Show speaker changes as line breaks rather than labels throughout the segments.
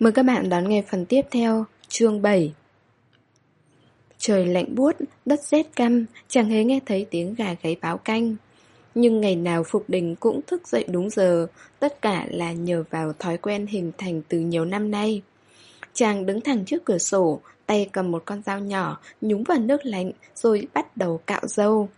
Mời các bạn đón nghe phần tiếp theo, chương 7 Trời lạnh buốt, đất rét căm, chẳng hề nghe thấy tiếng gà gáy báo canh. Nhưng ngày nào Phục Đình cũng thức dậy đúng giờ, tất cả là nhờ vào thói quen hình thành từ nhiều năm nay. Chàng đứng thẳng trước cửa sổ, tay cầm một con dao nhỏ, nhúng vào nước lạnh rồi bắt đầu cạo dâu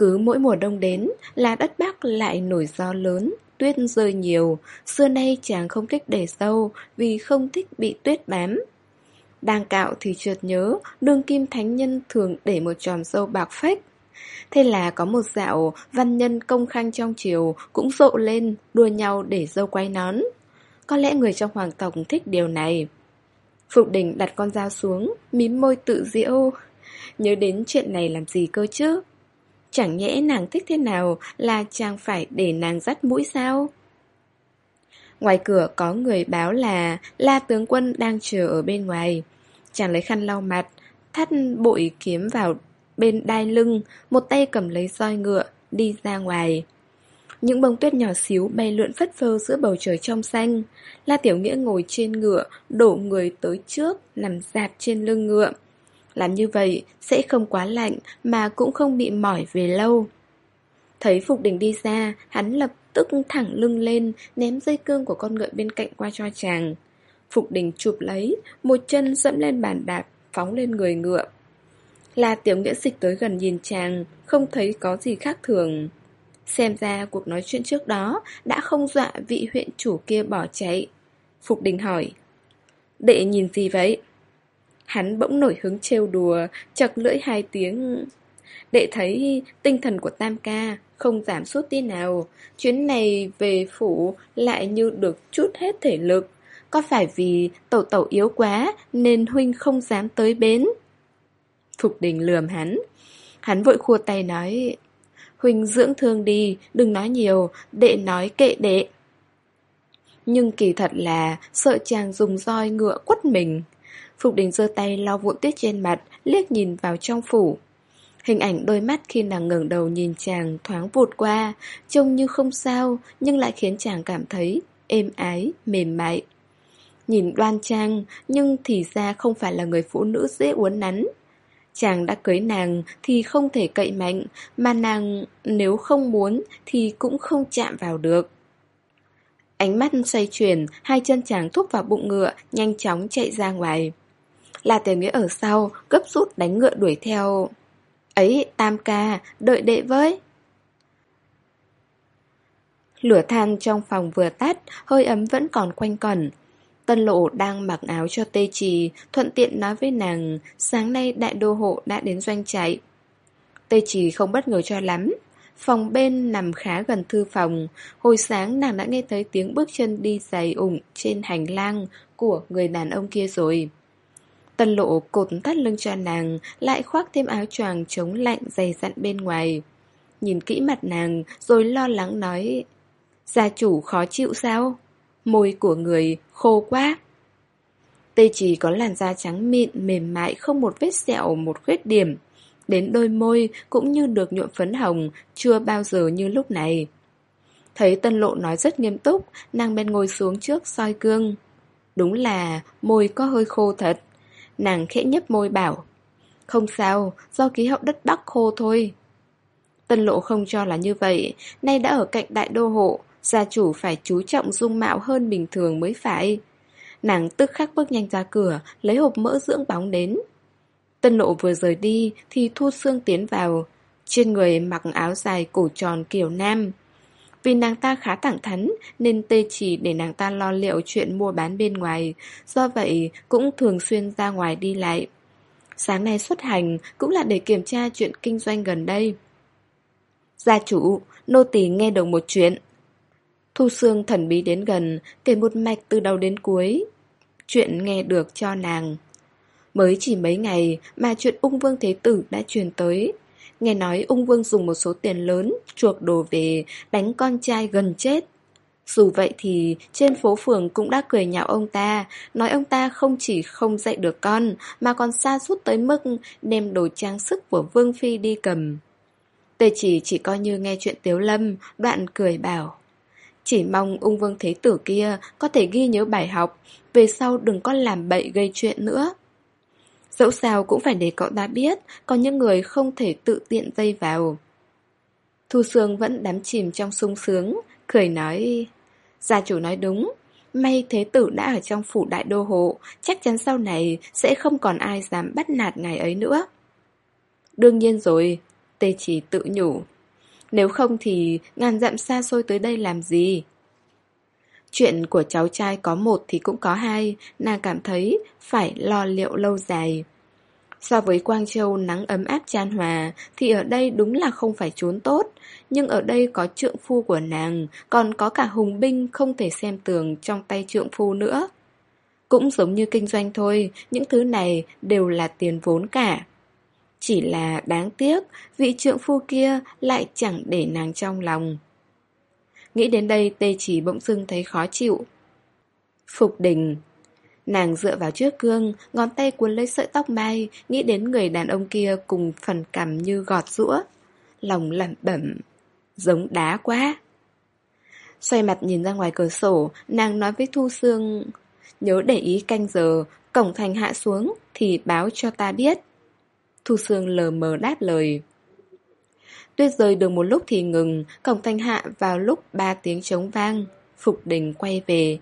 cứ mỗi mùa đông đến là đất Bắc lại nổi gió lớn, tuyết rơi nhiều, xưa nay chàng không thích để sâu vì không thích bị tuyết bám. Đang cạo thì chợt nhớ, đương kim thánh nhân thường để một tròm sâu bạc phách. Thế là có một dạo văn nhân công khanh trong triều cũng rộ lên, đua nhau để dâu quay nón. Có lẽ người trong hoàng tộc thích điều này. Phục đình đặt con dao xuống, mím môi tự diễu. Nhớ đến chuyện này làm gì cơ chứ? Chẳng nhẽ nàng thích thế nào là chàng phải để nàng dắt mũi sao? Ngoài cửa có người báo là La tướng quân đang chờ ở bên ngoài. Chàng lấy khăn lau mặt, thắt bụi kiếm vào bên đai lưng, một tay cầm lấy roi ngựa, đi ra ngoài. Những bông tuyết nhỏ xíu bay lượn phất phơ giữa bầu trời trong xanh. La Tiểu Nghĩa ngồi trên ngựa, đổ người tới trước, nằm dạp trên lưng ngựa. Làm như vậy sẽ không quá lạnh mà cũng không bị mỏi về lâu. Thấy Phục Đình đi ra, hắn lập tức thẳng lưng lên, ném dây cương của con ngựa bên cạnh qua cho chàng. Phục Đình chụp lấy, một chân dẫm lên bàn đạp, phóng lên người ngựa. Là tiểu nghĩa dịch tới gần nhìn chàng, không thấy có gì khác thường. Xem ra cuộc nói chuyện trước đó đã không dọa vị huyện chủ kia bỏ chạy. Phục Đình hỏi, đệ nhìn gì vậy? Hắn bỗng nổi hứng trêu đùa, chật lưỡi hai tiếng. Đệ thấy tinh thần của Tam ca không giảm sút tí nào. Chuyến này về phủ lại như được chút hết thể lực. Có phải vì tẩu tẩu yếu quá nên huynh không dám tới bến? Phục đình lườm hắn. Hắn vội khua tay nói Huynh dưỡng thương đi, đừng nói nhiều, đệ nói kệ đệ. Nhưng kỳ thật là sợ chàng dùng roi ngựa quất mình. Phục đình giơ tay lau vụn tuyết trên mặt, liếc nhìn vào trong phủ. Hình ảnh đôi mắt khi nàng ngẩng đầu nhìn chàng thoáng vụt qua, trông như không sao, nhưng lại khiến chàng cảm thấy êm ái, mềm mại. Nhìn đoan trang, nhưng thì ra không phải là người phụ nữ dễ uốn nắn. Chàng đã cưới nàng thì không thể cậy mạnh, mà nàng nếu không muốn thì cũng không chạm vào được. Ánh mắt xoay chuyển, hai chân chàng thúc vào bụng ngựa, nhanh chóng chạy ra ngoài. Là tiểu nghĩa ở sau, gấp rút đánh ngựa đuổi theo. Ấy, tam ca, đợi đệ với. Lửa than trong phòng vừa tắt, hơi ấm vẫn còn quanh quẩn. Tân lộ đang mặc áo cho tê trì, thuận tiện nói với nàng, sáng nay đại đô hộ đã đến doanh trại. Tê trì không bất ngờ cho lắm. Phòng bên nằm khá gần thư phòng, hồi sáng nàng đã nghe thấy tiếng bước chân đi giày ủng trên hành lang của người đàn ông kia rồi. Tân lộ cột thắt lưng cho nàng, lại khoác thêm áo choàng chống lạnh dày dặn bên ngoài. Nhìn kỹ mặt nàng, rồi lo lắng nói, Gia chủ khó chịu sao? Môi của người khô quá. Tê chỉ có làn da trắng mịn, mềm mại, không một vết sẹo, một khuyết điểm. Đến đôi môi cũng như được nhuộm phấn hồng, chưa bao giờ như lúc này. Thấy tân lộ nói rất nghiêm túc, nàng bên ngồi xuống trước soi gương. Đúng là môi có hơi khô thật. Nàng khẽ nhấp môi bảo Không sao, do khí hậu đất Bắc khô thôi. Tân lộ không cho là như vậy Nay đã ở cạnh đại đô hộ Gia chủ phải chú trọng dung mạo hơn bình thường mới phải. Nàng tức khắc bước nhanh ra cửa Lấy hộp mỡ dưỡng bóng đến. Tân lộ vừa rời đi Thì Thu xương tiến vào Trên người mặc áo dài cổ tròn kiểu nam vì nàng ta khá thẳng thắn nên tê chỉ để nàng ta lo liệu chuyện mua bán bên ngoài, do vậy cũng thường xuyên ra ngoài đi lại. Sáng nay xuất hành cũng là để kiểm tra chuyện kinh doanh gần đây. Gia chủ, nô tỳ nghe được một chuyện. Thu Sương thần bí đến gần, kể một mạch từ đầu đến cuối. Chuyện nghe được cho nàng. Mới chỉ mấy ngày mà chuyện ung vương thế tử đã truyền tới. Nghe nói ung vương dùng một số tiền lớn chuộc đồ về đánh con trai gần chết. Dù vậy thì trên phố phường cũng đã cười nhạo ông ta, nói ông ta không chỉ không dạy được con mà còn xa suốt tới mức đem đồ trang sức của Vương Phi đi cầm. Tề chỉ chỉ coi như nghe chuyện Tiếu Lâm, đoạn cười bảo. Chỉ mong ung vương thế tử kia có thể ghi nhớ bài học, về sau đừng có làm bậy gây chuyện nữa. Dẫu sao cũng phải để cậu ta biết, có những người không thể tự tiện dây vào. Thu Sương vẫn đắm chìm trong sung sướng, cười nói, gia chủ nói đúng, may thế tử đã ở trong phủ đại đô hộ, chắc chắn sau này sẽ không còn ai dám bắt nạt ngài ấy nữa. Đương nhiên rồi, tê chỉ tự nhủ. Nếu không thì ngàn dặm xa xôi tới đây làm gì? Chuyện của cháu trai có một thì cũng có hai, nàng cảm thấy phải lo liệu lâu dài. So với Quang Châu nắng ấm áp chan hòa thì ở đây đúng là không phải trốn tốt, nhưng ở đây có trượng phu của nàng, còn có cả hùng binh không thể xem tường trong tay trượng phu nữa. Cũng giống như kinh doanh thôi, những thứ này đều là tiền vốn cả. Chỉ là đáng tiếc, vị trượng phu kia lại chẳng để nàng trong lòng. Nghĩ đến đây tê chỉ bỗng dưng thấy khó chịu. Phục đình Nàng dựa vào trước gương, ngón tay cuốn lấy sợi tóc mai, nghĩ đến người đàn ông kia cùng phần cằm như gọt rũa. Lòng lẩm bẩm, giống đá quá. Xoay mặt nhìn ra ngoài cửa sổ, nàng nói với Thu Sương, nhớ để ý canh giờ, cổng thành hạ xuống thì báo cho ta biết. Thu Sương lờ mờ đáp lời. Tuyết rơi được một lúc thì ngừng, cổng thanh hạ vào lúc ba tiếng trống vang. Phục đình quay về.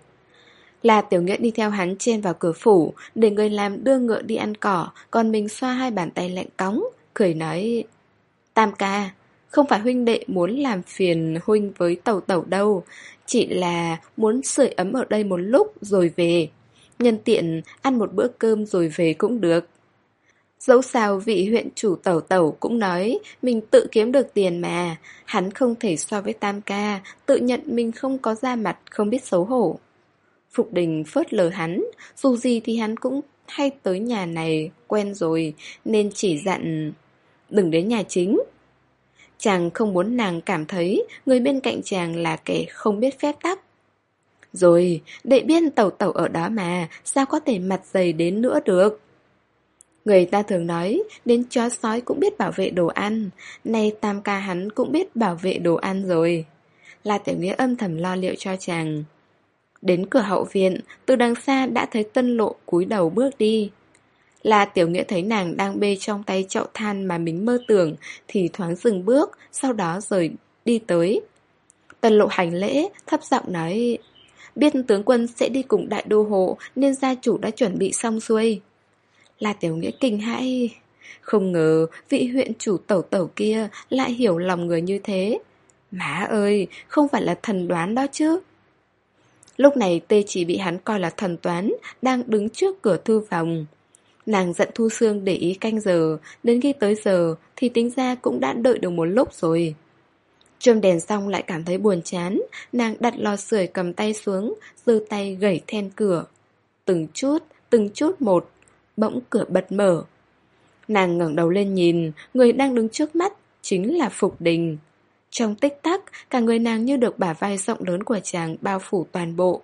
Là tiểu nghĩa đi theo hắn trên vào cửa phủ, để người làm đưa ngựa đi ăn cỏ, còn mình xoa hai bàn tay lạnh cóng, cười nói... Tam ca, không phải huynh đệ muốn làm phiền huynh với tàu tàu đâu, chỉ là muốn sưởi ấm ở đây một lúc rồi về. Nhân tiện ăn một bữa cơm rồi về cũng được. Dẫu sao vị huyện chủ tẩu tẩu cũng nói mình tự kiếm được tiền mà, hắn không thể so với tam ca, tự nhận mình không có da mặt, không biết xấu hổ. Phục đình phớt lờ hắn, dù gì thì hắn cũng hay tới nhà này, quen rồi, nên chỉ dặn đừng đến nhà chính. Chàng không muốn nàng cảm thấy người bên cạnh chàng là kẻ không biết phép tắc. Rồi, đệ biên tẩu tẩu ở đó mà, sao có thể mặt dày đến nữa được? Người ta thường nói, đến chó sói cũng biết bảo vệ đồ ăn, nay tam ca hắn cũng biết bảo vệ đồ ăn rồi. La Tiểu Nghĩa âm thầm lo liệu cho chàng. Đến cửa hậu viện, từ đằng xa đã thấy tân lộ cúi đầu bước đi. La Tiểu Nghĩa thấy nàng đang bê trong tay chậu than mà mình mơ tưởng, thì thoáng dừng bước, sau đó rời đi tới. Tân lộ hành lễ, thấp giọng nói, biết tướng quân sẽ đi cùng đại đô hộ nên gia chủ đã chuẩn bị xong xuôi. La Tiểu Nghĩa kinh hãi, không ngờ vị huyện chủ tẩu tẩu kia lại hiểu lòng người như thế. Má ơi, không phải là thần đoán đó chứ. Lúc này tê chỉ bị hắn coi là thần toán, đang đứng trước cửa thư phòng. Nàng giận Thu Sương để ý canh giờ, đến khi tới giờ thì tính ra cũng đã đợi được một lúc rồi. châm đèn xong lại cảm thấy buồn chán, nàng đặt lò sưởi cầm tay xuống, giơ tay gẩy then cửa. Từng chút, từng chút một, bỗng cửa bật mở. Nàng ngẩng đầu lên nhìn, người đang đứng trước mắt chính là Phục Đình. Trong tích tắc, cả người nàng như được bả vai rộng lớn của chàng bao phủ toàn bộ.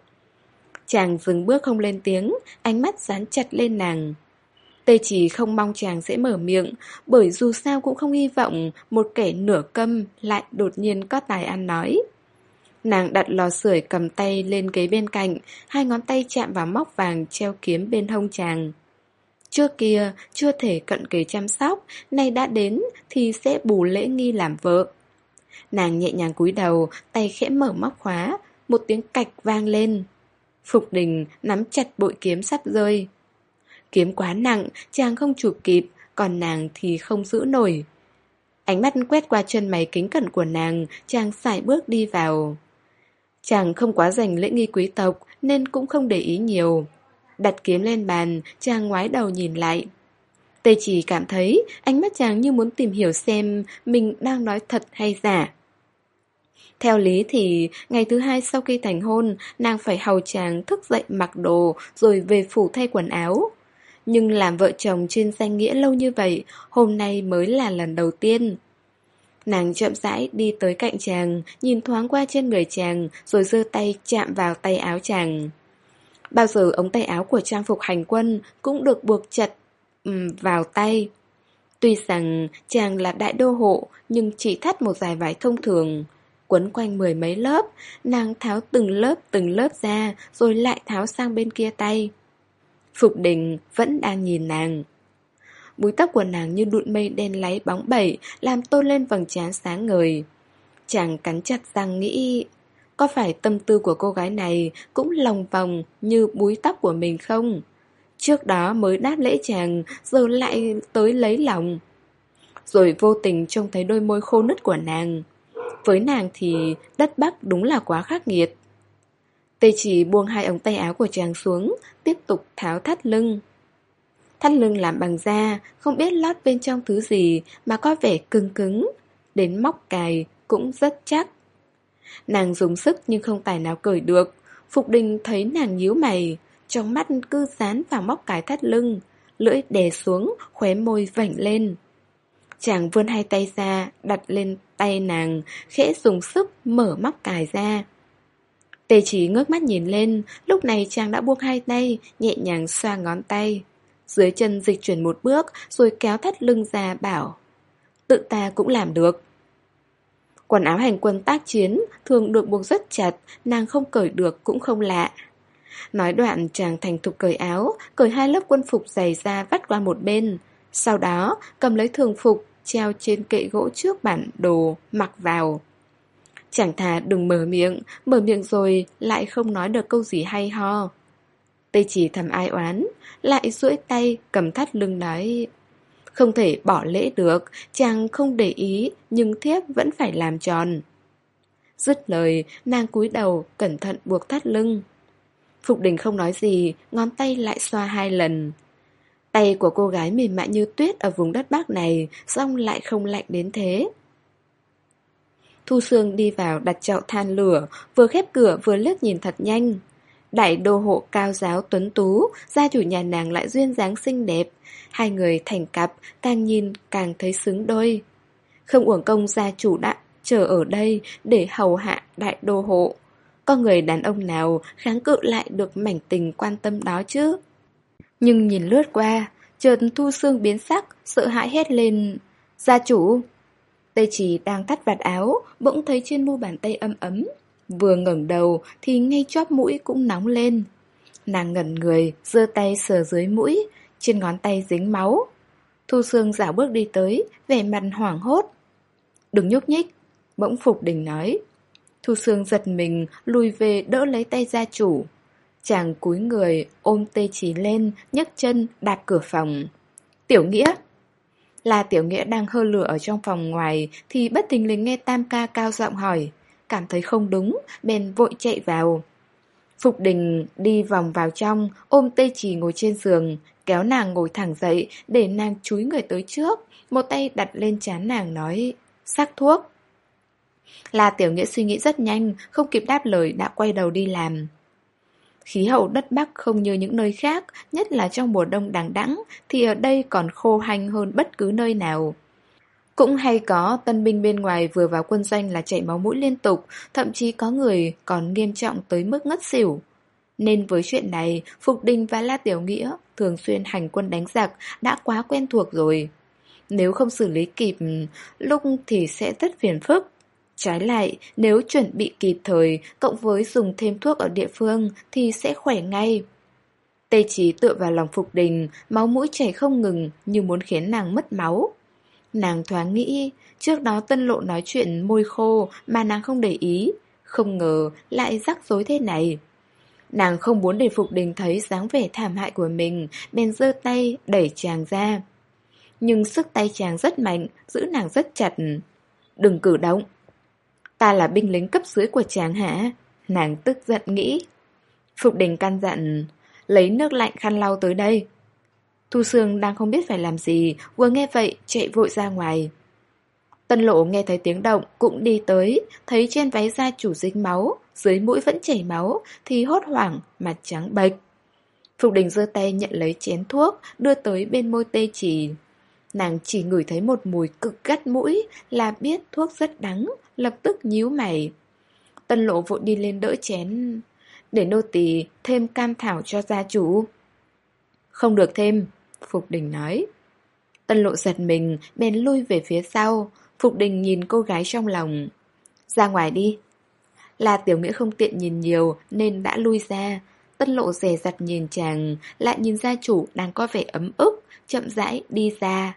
Chàng dừng bước không lên tiếng, ánh mắt dán chặt lên nàng. Tê chỉ không mong chàng sẽ mở miệng, bởi dù sao cũng không hy vọng một kẻ nửa câm lại đột nhiên có tài ăn nói. Nàng đặt lò sưởi cầm tay lên ghế bên cạnh, hai ngón tay chạm vào móc vàng treo kiếm bên hông chàng. Trước kia, chưa thể cận kề chăm sóc, nay đã đến thì sẽ bù lễ nghi làm vợ. Nàng nhẹ nhàng cúi đầu, tay khẽ mở móc khóa, một tiếng cạch vang lên. Phục đình nắm chặt bội kiếm sắp rơi. Kiếm quá nặng, chàng không chụp kịp, còn nàng thì không giữ nổi. Ánh mắt quét qua chân máy kính cẩn của nàng, chàng xài bước đi vào. Chàng không quá dành lễ nghi quý tộc nên cũng không để ý nhiều. Đặt kiếm lên bàn, chàng ngoái đầu nhìn lại. Tê chỉ cảm thấy ánh mắt chàng như muốn tìm hiểu xem mình đang nói thật hay giả. Theo lý thì ngày thứ hai sau khi thành hôn, nàng phải hầu chàng thức dậy mặc đồ rồi về phủ thay quần áo. Nhưng làm vợ chồng trên danh nghĩa lâu như vậy, hôm nay mới là lần đầu tiên. Nàng chậm rãi đi tới cạnh chàng, nhìn thoáng qua trên người chàng, rồi giơ tay chạm vào tay áo chàng. Bao giờ ống tay áo của trang phục hành quân cũng được buộc chặt um, vào tay. Tuy rằng chàng là đại đô hộ, nhưng chỉ thắt một dài vải thông thường. Quấn quanh mười mấy lớp, nàng tháo từng lớp từng lớp ra rồi lại tháo sang bên kia tay. Phục đình vẫn đang nhìn nàng. Búi tóc của nàng như đụn mây đen láy bóng bẩy làm tôn lên vầng trán sáng ngời. Chàng cắn chặt răng nghĩ có phải tâm tư của cô gái này Cũng lòng vòng như búi tóc của mình không? Trước đó mới đáp lễ chàng, Giờ lại tới lấy lòng. Rồi vô tình trông thấy đôi môi khô nứt của nàng. Với nàng thì đất bắc đúng là quá khắc nghiệt. Tê chỉ buông hai ống tay áo của chàng xuống, Tiếp tục tháo thắt lưng. Thắt lưng làm bằng da, Không biết lót bên trong thứ gì Mà có vẻ cứng cứng, Đến móc cài cũng rất chắc. Nàng dùng sức nhưng không tài nào cởi được. Phục đình thấy nàng nhíu mày, trong mắt cứ dán vào móc cái thắt lưng, lưỡi đè xuống, khóe môi vảnh lên. Chàng vươn hai tay ra, đặt lên tay nàng, khẽ dùng sức mở móc cài ra. Tề chỉ ngước mắt nhìn lên, lúc này chàng đã buông hai tay, nhẹ nhàng xoa ngón tay. Dưới chân dịch chuyển một bước, rồi kéo thắt lưng ra bảo. Tự ta cũng làm được. Quần áo hành quân tác chiến thường được buộc rất chặt, nàng không cởi được cũng không lạ. Nói đoạn chàng thành thục cởi áo, cởi hai lớp quân phục dày ra vắt qua một bên. Sau đó cầm lấy thường phục, treo trên kệ gỗ trước bản đồ, mặc vào. chàng thà đừng mở miệng, mở miệng rồi lại không nói được câu gì hay ho. Tây chỉ thầm ai oán, lại duỗi tay cầm thắt lưng nói không thể bỏ lễ được, chàng không để ý, nhưng thiếp vẫn phải làm tròn. Dứt lời, nàng cúi đầu, cẩn thận buộc thắt lưng. Phục đình không nói gì, ngón tay lại xoa hai lần. Tay của cô gái mềm mại như tuyết ở vùng đất Bắc này, song lại không lạnh đến thế. Thu Sương đi vào đặt chậu than lửa, vừa khép cửa vừa lướt nhìn thật nhanh. Đại đô hộ cao giáo tuấn tú, gia chủ nhà nàng lại duyên dáng xinh đẹp. Hai người thành cặp, càng nhìn càng thấy xứng đôi. Không uổng công gia chủ đã chờ ở đây để hầu hạ đại đô hộ. Có người đàn ông nào kháng cự lại được mảnh tình quan tâm đó chứ? Nhưng nhìn lướt qua, chợt thu xương biến sắc, sợ hãi hét lên. Gia chủ! Tây chỉ đang thắt vạt áo, bỗng thấy trên mu bàn tay âm ấm, Vừa ngẩng đầu thì ngay chóp mũi cũng nóng lên. Nàng ngẩn người, giơ tay sờ dưới mũi, trên ngón tay dính máu. Thu Sương dạo bước đi tới, vẻ mặt hoảng hốt. Đừng nhúc nhích, bỗng Phục Đình nói. Thu Sương giật mình, lùi về đỡ lấy tay gia chủ. Chàng cúi người, ôm tê chỉ lên, nhấc chân, đạp cửa phòng. Tiểu Nghĩa! Là Tiểu Nghĩa đang hơ lửa ở trong phòng ngoài, thì bất tình lình nghe Tam ca cao giọng hỏi cảm thấy không đúng, bèn vội chạy vào. Phục đình đi vòng vào trong, ôm tê trì ngồi trên giường, kéo nàng ngồi thẳng dậy để nàng chúi người tới trước, một tay đặt lên chán nàng nói, sắc thuốc. Là tiểu nghĩa suy nghĩ rất nhanh, không kịp đáp lời đã quay đầu đi làm. Khí hậu đất Bắc không như những nơi khác, nhất là trong mùa đông đằng đẵng, thì ở đây còn khô hanh hơn bất cứ nơi nào. Cũng hay có tân binh bên ngoài vừa vào quân doanh là chảy máu mũi liên tục, thậm chí có người còn nghiêm trọng tới mức ngất xỉu. Nên với chuyện này, Phục Đình và La Tiểu Nghĩa thường xuyên hành quân đánh giặc đã quá quen thuộc rồi. Nếu không xử lý kịp, lúc thì sẽ rất phiền phức. Trái lại, nếu chuẩn bị kịp thời, cộng với dùng thêm thuốc ở địa phương thì sẽ khỏe ngay. tây Chí tựa vào lòng Phục Đình, máu mũi chảy không ngừng như muốn khiến nàng mất máu. Nàng thoáng nghĩ, trước đó tân lộ nói chuyện môi khô mà nàng không để ý, không ngờ lại rắc rối thế này. Nàng không muốn để Phục Đình thấy dáng vẻ thảm hại của mình, bèn giơ tay đẩy chàng ra. Nhưng sức tay chàng rất mạnh, giữ nàng rất chặt. Đừng cử động. Ta là binh lính cấp dưới của chàng hả? Nàng tức giận nghĩ. Phục Đình căn dặn, lấy nước lạnh khăn lau tới đây. Thu Sương đang không biết phải làm gì, vừa nghe vậy chạy vội ra ngoài. Tân lộ nghe thấy tiếng động cũng đi tới, thấy trên váy da chủ dính máu, dưới mũi vẫn chảy máu, thì hốt hoảng, mặt trắng bệch. Phục đình giơ tay nhận lấy chén thuốc, đưa tới bên môi tê chỉ. Nàng chỉ ngửi thấy một mùi cực gắt mũi là biết thuốc rất đắng, lập tức nhíu mày. Tân lộ vội đi lên đỡ chén, để nô tỳ thêm cam thảo cho gia chủ. Không được thêm, Phục Đình nói. Tân lộ giật mình, bèn lui về phía sau. Phục Đình nhìn cô gái trong lòng. Ra ngoài đi. Là tiểu nghĩa không tiện nhìn nhiều nên đã lui ra. Tân lộ rè rặt nhìn chàng, lại nhìn gia chủ đang có vẻ ấm ức, chậm rãi đi ra.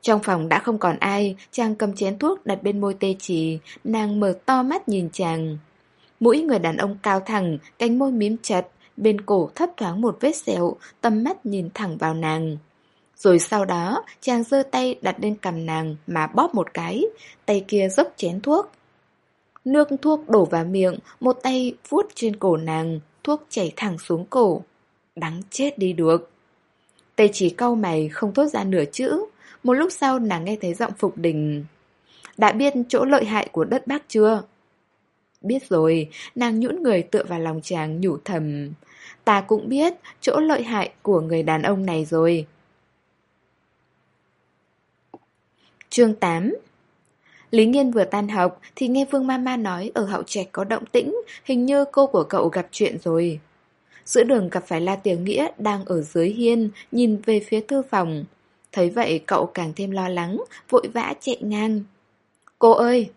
Trong phòng đã không còn ai, chàng cầm chén thuốc đặt bên môi tê chỉ, nàng mở to mắt nhìn chàng. Mũi người đàn ông cao thẳng, cánh môi mím chặt, bên cổ thấp thoáng một vết sẹo, tầm mắt nhìn thẳng vào nàng. Rồi sau đó, chàng giơ tay đặt lên cằm nàng mà bóp một cái, tay kia dốc chén thuốc. Nước thuốc đổ vào miệng, một tay vuốt trên cổ nàng, thuốc chảy thẳng xuống cổ. Đắng chết đi được. Tây chỉ cau mày không thốt ra nửa chữ. Một lúc sau nàng nghe thấy giọng Phục Đình. Đã biết chỗ lợi hại của đất bác chưa? Biết rồi, nàng nhũn người tựa vào lòng chàng nhủ thầm. Ta cũng biết chỗ lợi hại của người đàn ông này rồi. Chương 8 Lý Nghiên vừa tan học thì nghe Vương Mama nói ở hậu trạch có động tĩnh, hình như cô của cậu gặp chuyện rồi. Giữa đường gặp phải La Tiểu Nghĩa đang ở dưới hiên, nhìn về phía thư phòng. Thấy vậy cậu càng thêm lo lắng, vội vã chạy ngang. Cô ơi!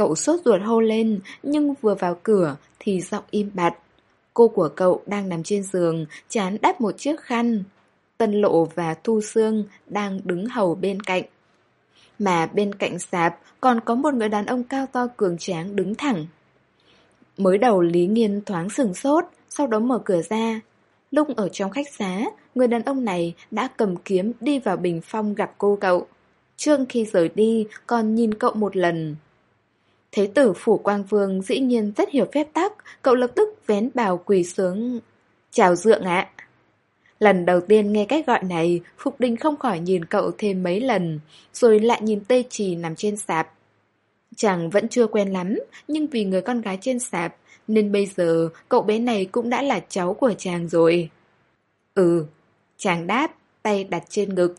Cậu sốt ruột hô lên, nhưng vừa vào cửa thì giọng im bặt. Cô của cậu đang nằm trên giường, chán đắp một chiếc khăn. Tân Lộ và Thu Sương đang đứng hầu bên cạnh. Mà bên cạnh sạp còn có một người đàn ông cao to cường tráng đứng thẳng. Mới đầu Lý Nghiên thoáng sừng sốt, sau đó mở cửa ra. Lúc ở trong khách xá, người đàn ông này đã cầm kiếm đi vào bình phong gặp cô cậu. Trương khi rời đi còn nhìn cậu một lần. Thế tử phủ quang vương dĩ nhiên rất hiểu phép tắc, cậu lập tức vén bào quỳ xuống. Chào dượng ạ. Lần đầu tiên nghe cách gọi này, Phục Đình không khỏi nhìn cậu thêm mấy lần, rồi lại nhìn tê trì nằm trên sạp. Chàng vẫn chưa quen lắm, nhưng vì người con gái trên sạp, nên bây giờ cậu bé này cũng đã là cháu của chàng rồi. Ừ, chàng đáp, tay đặt trên ngực.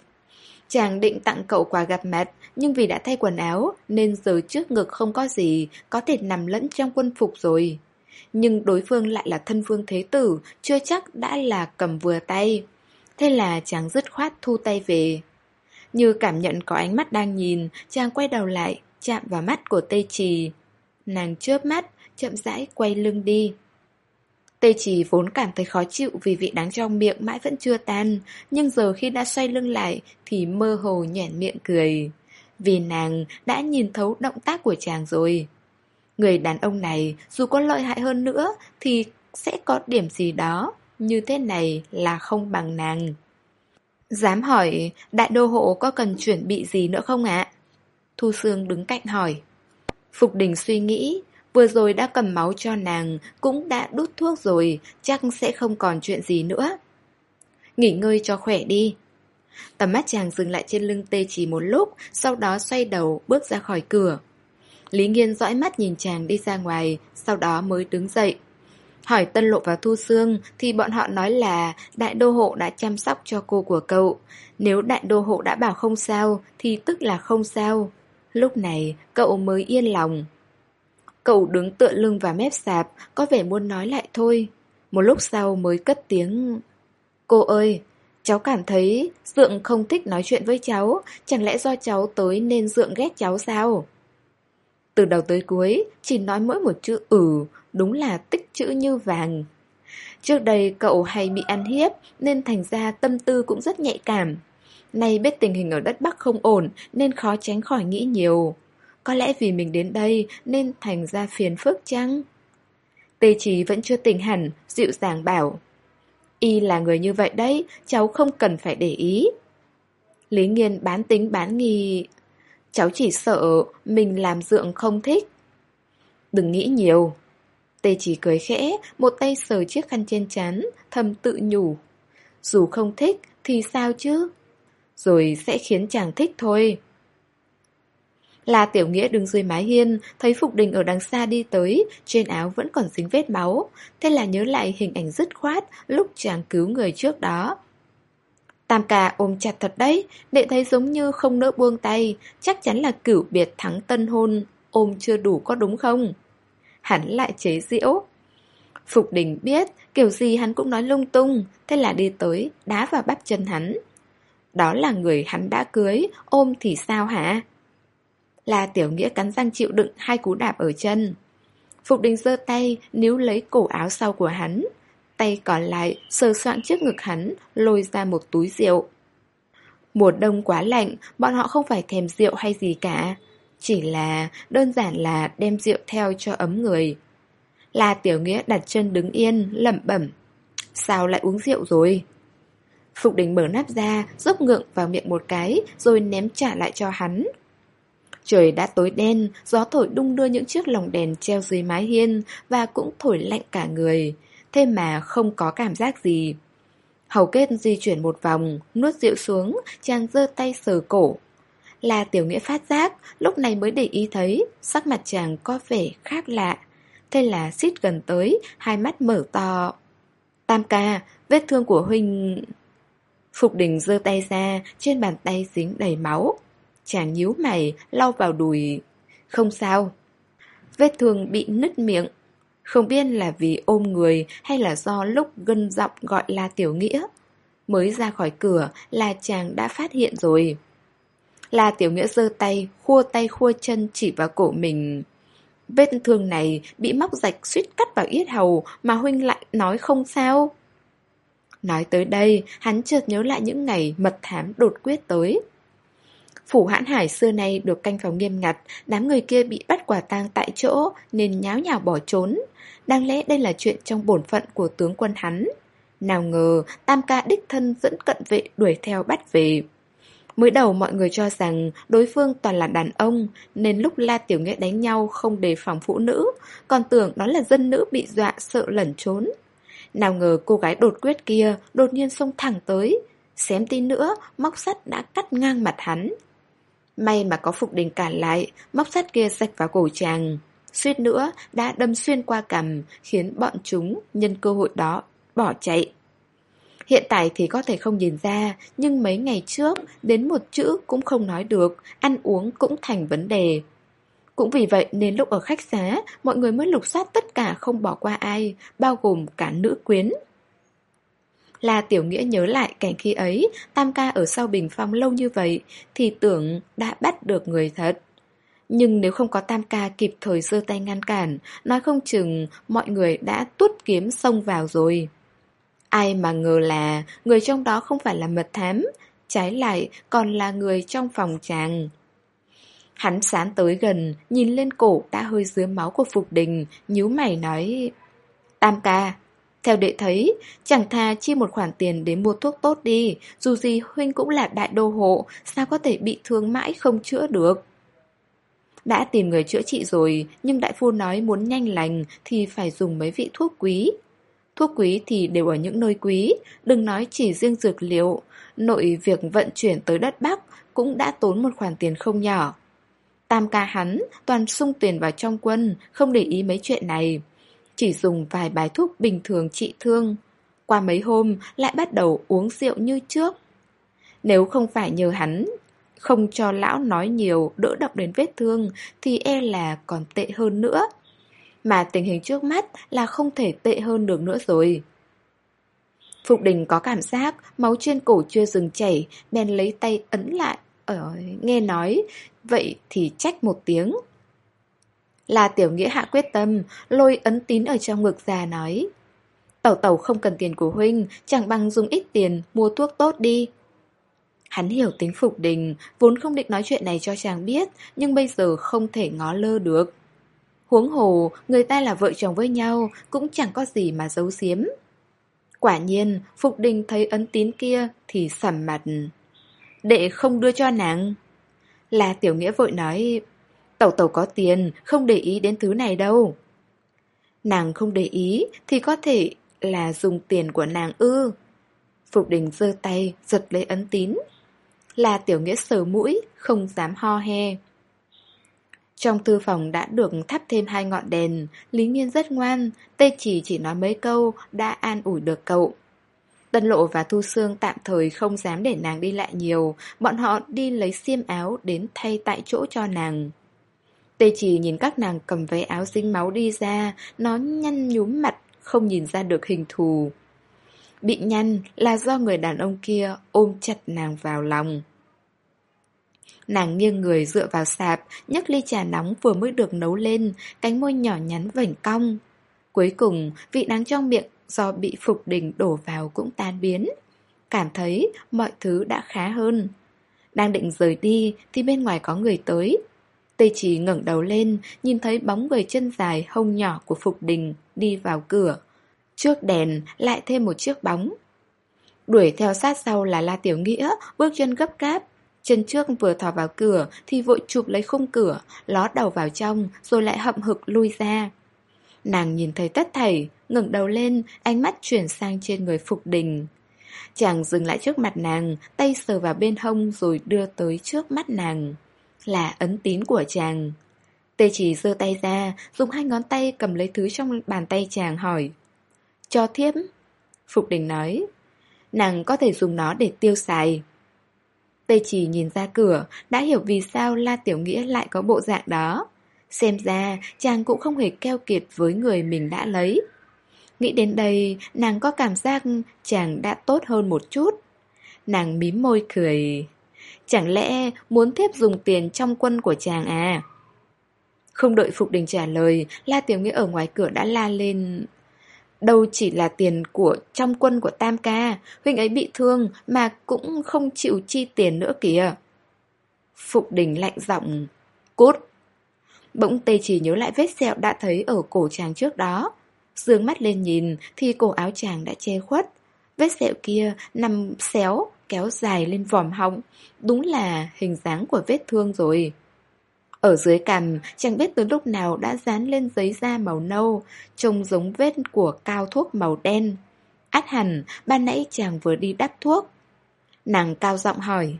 Chàng định tặng cậu quà gặp mặt, nhưng vì đã thay quần áo, nên giờ trước ngực không có gì, có thể nằm lẫn trong quân phục rồi. Nhưng đối phương lại là thân vương thế tử, chưa chắc đã là cầm vừa tay. Thế là chàng dứt khoát thu tay về. Như cảm nhận có ánh mắt đang nhìn, chàng quay đầu lại, chạm vào mắt của tây trì. Nàng chớp mắt, chậm rãi quay lưng đi. Tê chỉ vốn cảm thấy khó chịu vì vị đắng trong miệng mãi vẫn chưa tan, nhưng giờ khi đã xoay lưng lại thì mơ hồ nhoẻn miệng cười. Vì nàng đã nhìn thấu động tác của chàng rồi. Người đàn ông này dù có lợi hại hơn nữa thì sẽ có điểm gì đó, như thế này là không bằng nàng. Dám hỏi, đại đô hộ có cần chuẩn bị gì nữa không ạ? Thu Sương đứng cạnh hỏi. Phục đình suy nghĩ, Vừa rồi đã cầm máu cho nàng, cũng đã đút thuốc rồi, chắc sẽ không còn chuyện gì nữa. Nghỉ ngơi cho khỏe đi. Tầm mắt chàng dừng lại trên lưng tê chỉ một lúc, sau đó xoay đầu, bước ra khỏi cửa. Lý Nghiên dõi mắt nhìn chàng đi ra ngoài, sau đó mới đứng dậy. Hỏi Tân Lộ và Thu Sương thì bọn họ nói là đại đô hộ đã chăm sóc cho cô của cậu. Nếu đại đô hộ đã bảo không sao thì tức là không sao. Lúc này cậu mới yên lòng. Cậu đứng tựa lưng vào mép sạp, có vẻ muốn nói lại thôi. Một lúc sau mới cất tiếng... Cô ơi, cháu cảm thấy Dượng không thích nói chuyện với cháu, chẳng lẽ do cháu tới nên Dượng ghét cháu sao? Từ đầu tới cuối, chỉ nói mỗi một chữ ừ, đúng là tích chữ như vàng. Trước đây cậu hay bị ăn hiếp nên thành ra tâm tư cũng rất nhạy cảm. Nay biết tình hình ở đất Bắc không ổn nên khó tránh khỏi nghĩ nhiều. Có lẽ vì mình đến đây nên thành ra phiền phức chăng? Tê Chí vẫn chưa tỉnh hẳn, dịu dàng bảo. Y là người như vậy đấy, cháu không cần phải để ý. Lý Nghiên bán tính bán nghi... Cháu chỉ sợ mình làm dượng không thích. Đừng nghĩ nhiều. Tê chỉ cười khẽ, một tay sờ chiếc khăn trên chán, thầm tự nhủ. Dù không thích thì sao chứ? Rồi sẽ khiến chàng thích thôi. Là Tiểu Nghĩa đứng dưới mái hiên, thấy Phục Đình ở đằng xa đi tới, trên áo vẫn còn dính vết máu. Thế là nhớ lại hình ảnh dứt khoát lúc chàng cứu người trước đó. Tam ca ôm chặt thật đấy, đệ thấy giống như không nỡ buông tay, chắc chắn là cửu biệt thắng tân hôn, ôm chưa đủ có đúng không? Hắn lại chế giễu. Phục đình biết, kiểu gì hắn cũng nói lung tung, thế là đi tới, đá vào bắp chân hắn. Đó là người hắn đã cưới, ôm thì sao hả? Là tiểu nghĩa cắn răng chịu đựng hai cú đạp ở chân. Phục đình giơ tay, níu lấy cổ áo sau của hắn. Tay còn lại sờ soạn trước ngực hắn, lôi ra một túi rượu. Mùa đông quá lạnh, bọn họ không phải thèm rượu hay gì cả. Chỉ là đơn giản là đem rượu theo cho ấm người. Là tiểu nghĩa đặt chân đứng yên, lẩm bẩm. Sao lại uống rượu rồi? Phục đình mở nắp ra, dốc ngượng vào miệng một cái, rồi ném trả lại cho hắn. Trời đã tối đen, gió thổi đung đưa những chiếc lồng đèn treo dưới mái hiên và cũng thổi lạnh cả người. Thế mà không có cảm giác gì. Hầu kết di chuyển một vòng, nuốt rượu xuống, chàng giơ tay sờ cổ. Là tiểu nghĩa phát giác, lúc này mới để ý thấy, sắc mặt chàng có vẻ khác lạ. Thế là xít gần tới, hai mắt mở to. Tam ca, vết thương của huynh... Phục đình giơ tay ra, trên bàn tay dính đầy máu. Chàng nhíu mày, lau vào đùi. Không sao. Vết thương bị nứt miệng. Không biết là vì ôm người hay là do lúc gân giọng gọi là tiểu nghĩa. Mới ra khỏi cửa là chàng đã phát hiện rồi. Là tiểu nghĩa giơ tay, khua tay khua chân chỉ vào cổ mình. Vết thương này bị móc rạch suýt cắt vào yết hầu mà huynh lại nói không sao. Nói tới đây, hắn chợt nhớ lại những ngày mật thám đột quyết tới. Phủ hãn hải xưa nay được canh phòng nghiêm ngặt, đám người kia bị bắt quả tang tại chỗ nên nháo nhào bỏ trốn. Đáng lẽ đây là chuyện trong bổn phận của tướng quân hắn. Nào ngờ, tam ca đích thân dẫn cận vệ đuổi theo bắt về. Mới đầu mọi người cho rằng đối phương toàn là đàn ông, nên lúc La Tiểu Nghệ đánh nhau không đề phòng phụ nữ, còn tưởng đó là dân nữ bị dọa sợ lẩn trốn. Nào ngờ cô gái đột quyết kia đột nhiên xông thẳng tới, xém tin nữa, móc sắt đã cắt ngang mặt hắn. May mà có Phục Đình cản lại, móc sắt kia sạch vào cổ chàng. Suýt nữa đã đâm xuyên qua cằm, khiến bọn chúng nhân cơ hội đó bỏ chạy. Hiện tại thì có thể không nhìn ra, nhưng mấy ngày trước, đến một chữ cũng không nói được, ăn uống cũng thành vấn đề. Cũng vì vậy nên lúc ở khách xá, mọi người mới lục soát tất cả không bỏ qua ai, bao gồm cả nữ quyến. Là Tiểu Nghĩa nhớ lại cảnh khi ấy, Tam ca ở sau bình phong lâu như vậy, thì tưởng đã bắt được người thật. Nhưng nếu không có Tam ca kịp thời giơ tay ngăn cản, nói không chừng mọi người đã tuốt kiếm xông vào rồi. Ai mà ngờ là người trong đó không phải là mật thám, trái lại còn là người trong phòng chàng. Hắn sán tới gần, nhìn lên cổ đã hơi dứa máu của Phục Đình, nhíu mày nói Tam ca, theo đệ thấy, chẳng thà chi một khoản tiền để mua thuốc tốt đi, dù gì huynh cũng là đại đô hộ, sao có thể bị thương mãi không chữa được. Đã tìm người chữa trị rồi, nhưng đại phu nói muốn nhanh lành thì phải dùng mấy vị thuốc quý. Thuốc quý thì đều ở những nơi quý, đừng nói chỉ riêng dược liệu, nội việc vận chuyển tới đất Bắc cũng đã tốn một khoản tiền không nhỏ. Tam ca hắn toàn sung tiền vào trong quân, không để ý mấy chuyện này. Chỉ dùng vài bài thuốc bình thường trị thương. Qua mấy hôm lại bắt đầu uống rượu như trước. Nếu không phải nhờ hắn, không cho lão nói nhiều đỡ động đến vết thương thì e là còn tệ hơn nữa. Mà tình hình trước mắt là không thể tệ hơn được nữa rồi. Phục đình có cảm giác máu trên cổ chưa dừng chảy, bèn lấy tay ấn lại. Ở nghe nói, vậy thì trách một tiếng. Là tiểu nghĩa hạ quyết tâm, lôi ấn tín ở trong ngực ra nói. Tẩu tẩu không cần tiền của huynh, chẳng bằng dùng ít tiền mua thuốc tốt đi. Hắn hiểu tính phục đình, vốn không định nói chuyện này cho chàng biết, nhưng bây giờ không thể ngó lơ được. Huống hồ, người ta là vợ chồng với nhau, cũng chẳng có gì mà giấu giếm. Quả nhiên, Phục Đình thấy ấn tín kia thì sầm mặt. Đệ không đưa cho nàng. Là tiểu nghĩa vội nói, tẩu tẩu có tiền, không để ý đến thứ này đâu. Nàng không để ý thì có thể là dùng tiền của nàng ư. Phục đình giơ tay, giật lấy ấn tín. Là tiểu nghĩa sờ mũi, không dám ho he. Trong thư phòng đã được thắp thêm hai ngọn đèn, Lý Nhiên rất ngoan, Tê Chỉ chỉ nói mấy câu đã an ủi được cậu. Tân Lộ và Thu Sương tạm thời không dám để nàng đi lại nhiều, bọn họ đi lấy xiêm áo đến thay tại chỗ cho nàng. Tê Chỉ nhìn các nàng cầm váy áo dính máu đi ra, nó nhăn nhúm mặt, không nhìn ra được hình thù. Bị nhăn là do người đàn ông kia ôm chặt nàng vào lòng. Nàng nghiêng người dựa vào sạp, nhấc ly trà nóng vừa mới được nấu lên, cánh môi nhỏ nhắn vảnh cong. Cuối cùng, vị đắng trong miệng do bị Phục Đình đổ vào cũng tan biến. Cảm thấy mọi thứ đã khá hơn. Đang định rời đi thì bên ngoài có người tới. Tây Chỉ ngẩng đầu lên, nhìn thấy bóng người chân dài hông nhỏ của Phục Đình đi vào cửa. Trước đèn lại thêm một chiếc bóng. Đuổi theo sát sau là La Tiểu Nghĩa, bước chân gấp gáp. Chân trước vừa thò vào cửa thì vội chụp lấy khung cửa, ló đầu vào trong rồi lại hậm hực lui ra. Nàng nhìn thấy tất thảy, ngẩng đầu lên, ánh mắt chuyển sang trên người Phục Đình. Chàng dừng lại trước mặt nàng, tay sờ vào bên hông rồi đưa tới trước mắt nàng. Là ấn tín của chàng. Tê chỉ giơ tay ra, dùng hai ngón tay cầm lấy thứ trong bàn tay chàng hỏi. Cho thiếp. Phục Đình nói. Nàng có thể dùng nó để tiêu xài. Tê chỉ nhìn ra cửa, đã hiểu vì sao La Tiểu Nghĩa lại có bộ dạng đó. Xem ra chàng cũng không hề keo kiệt với người mình đã lấy. Nghĩ đến đây, nàng có cảm giác chàng đã tốt hơn một chút. Nàng mím môi cười. Chẳng lẽ muốn thiếp dùng tiền trong quân của chàng à? Không đợi Phục Đình trả lời, La Tiểu Nghĩa ở ngoài cửa đã la lên. Đâu chỉ là tiền của trong quân của Tam Ca, huynh ấy bị thương mà cũng không chịu chi tiền nữa kìa. Phục Đình lạnh giọng, cút. Bỗng tê chỉ nhớ lại vết sẹo đã thấy ở cổ chàng trước đó. Dương mắt lên nhìn thì cổ áo chàng đã che khuất. Vết sẹo kia nằm xéo, kéo dài lên vòm họng. Đúng là hình dáng của vết thương rồi. Ở dưới cằm, chẳng biết từ lúc nào đã dán lên giấy da màu nâu, trông giống vết của cao thuốc màu đen. Át hẳn, ban nãy chàng vừa đi đắp thuốc. Nàng cao giọng hỏi,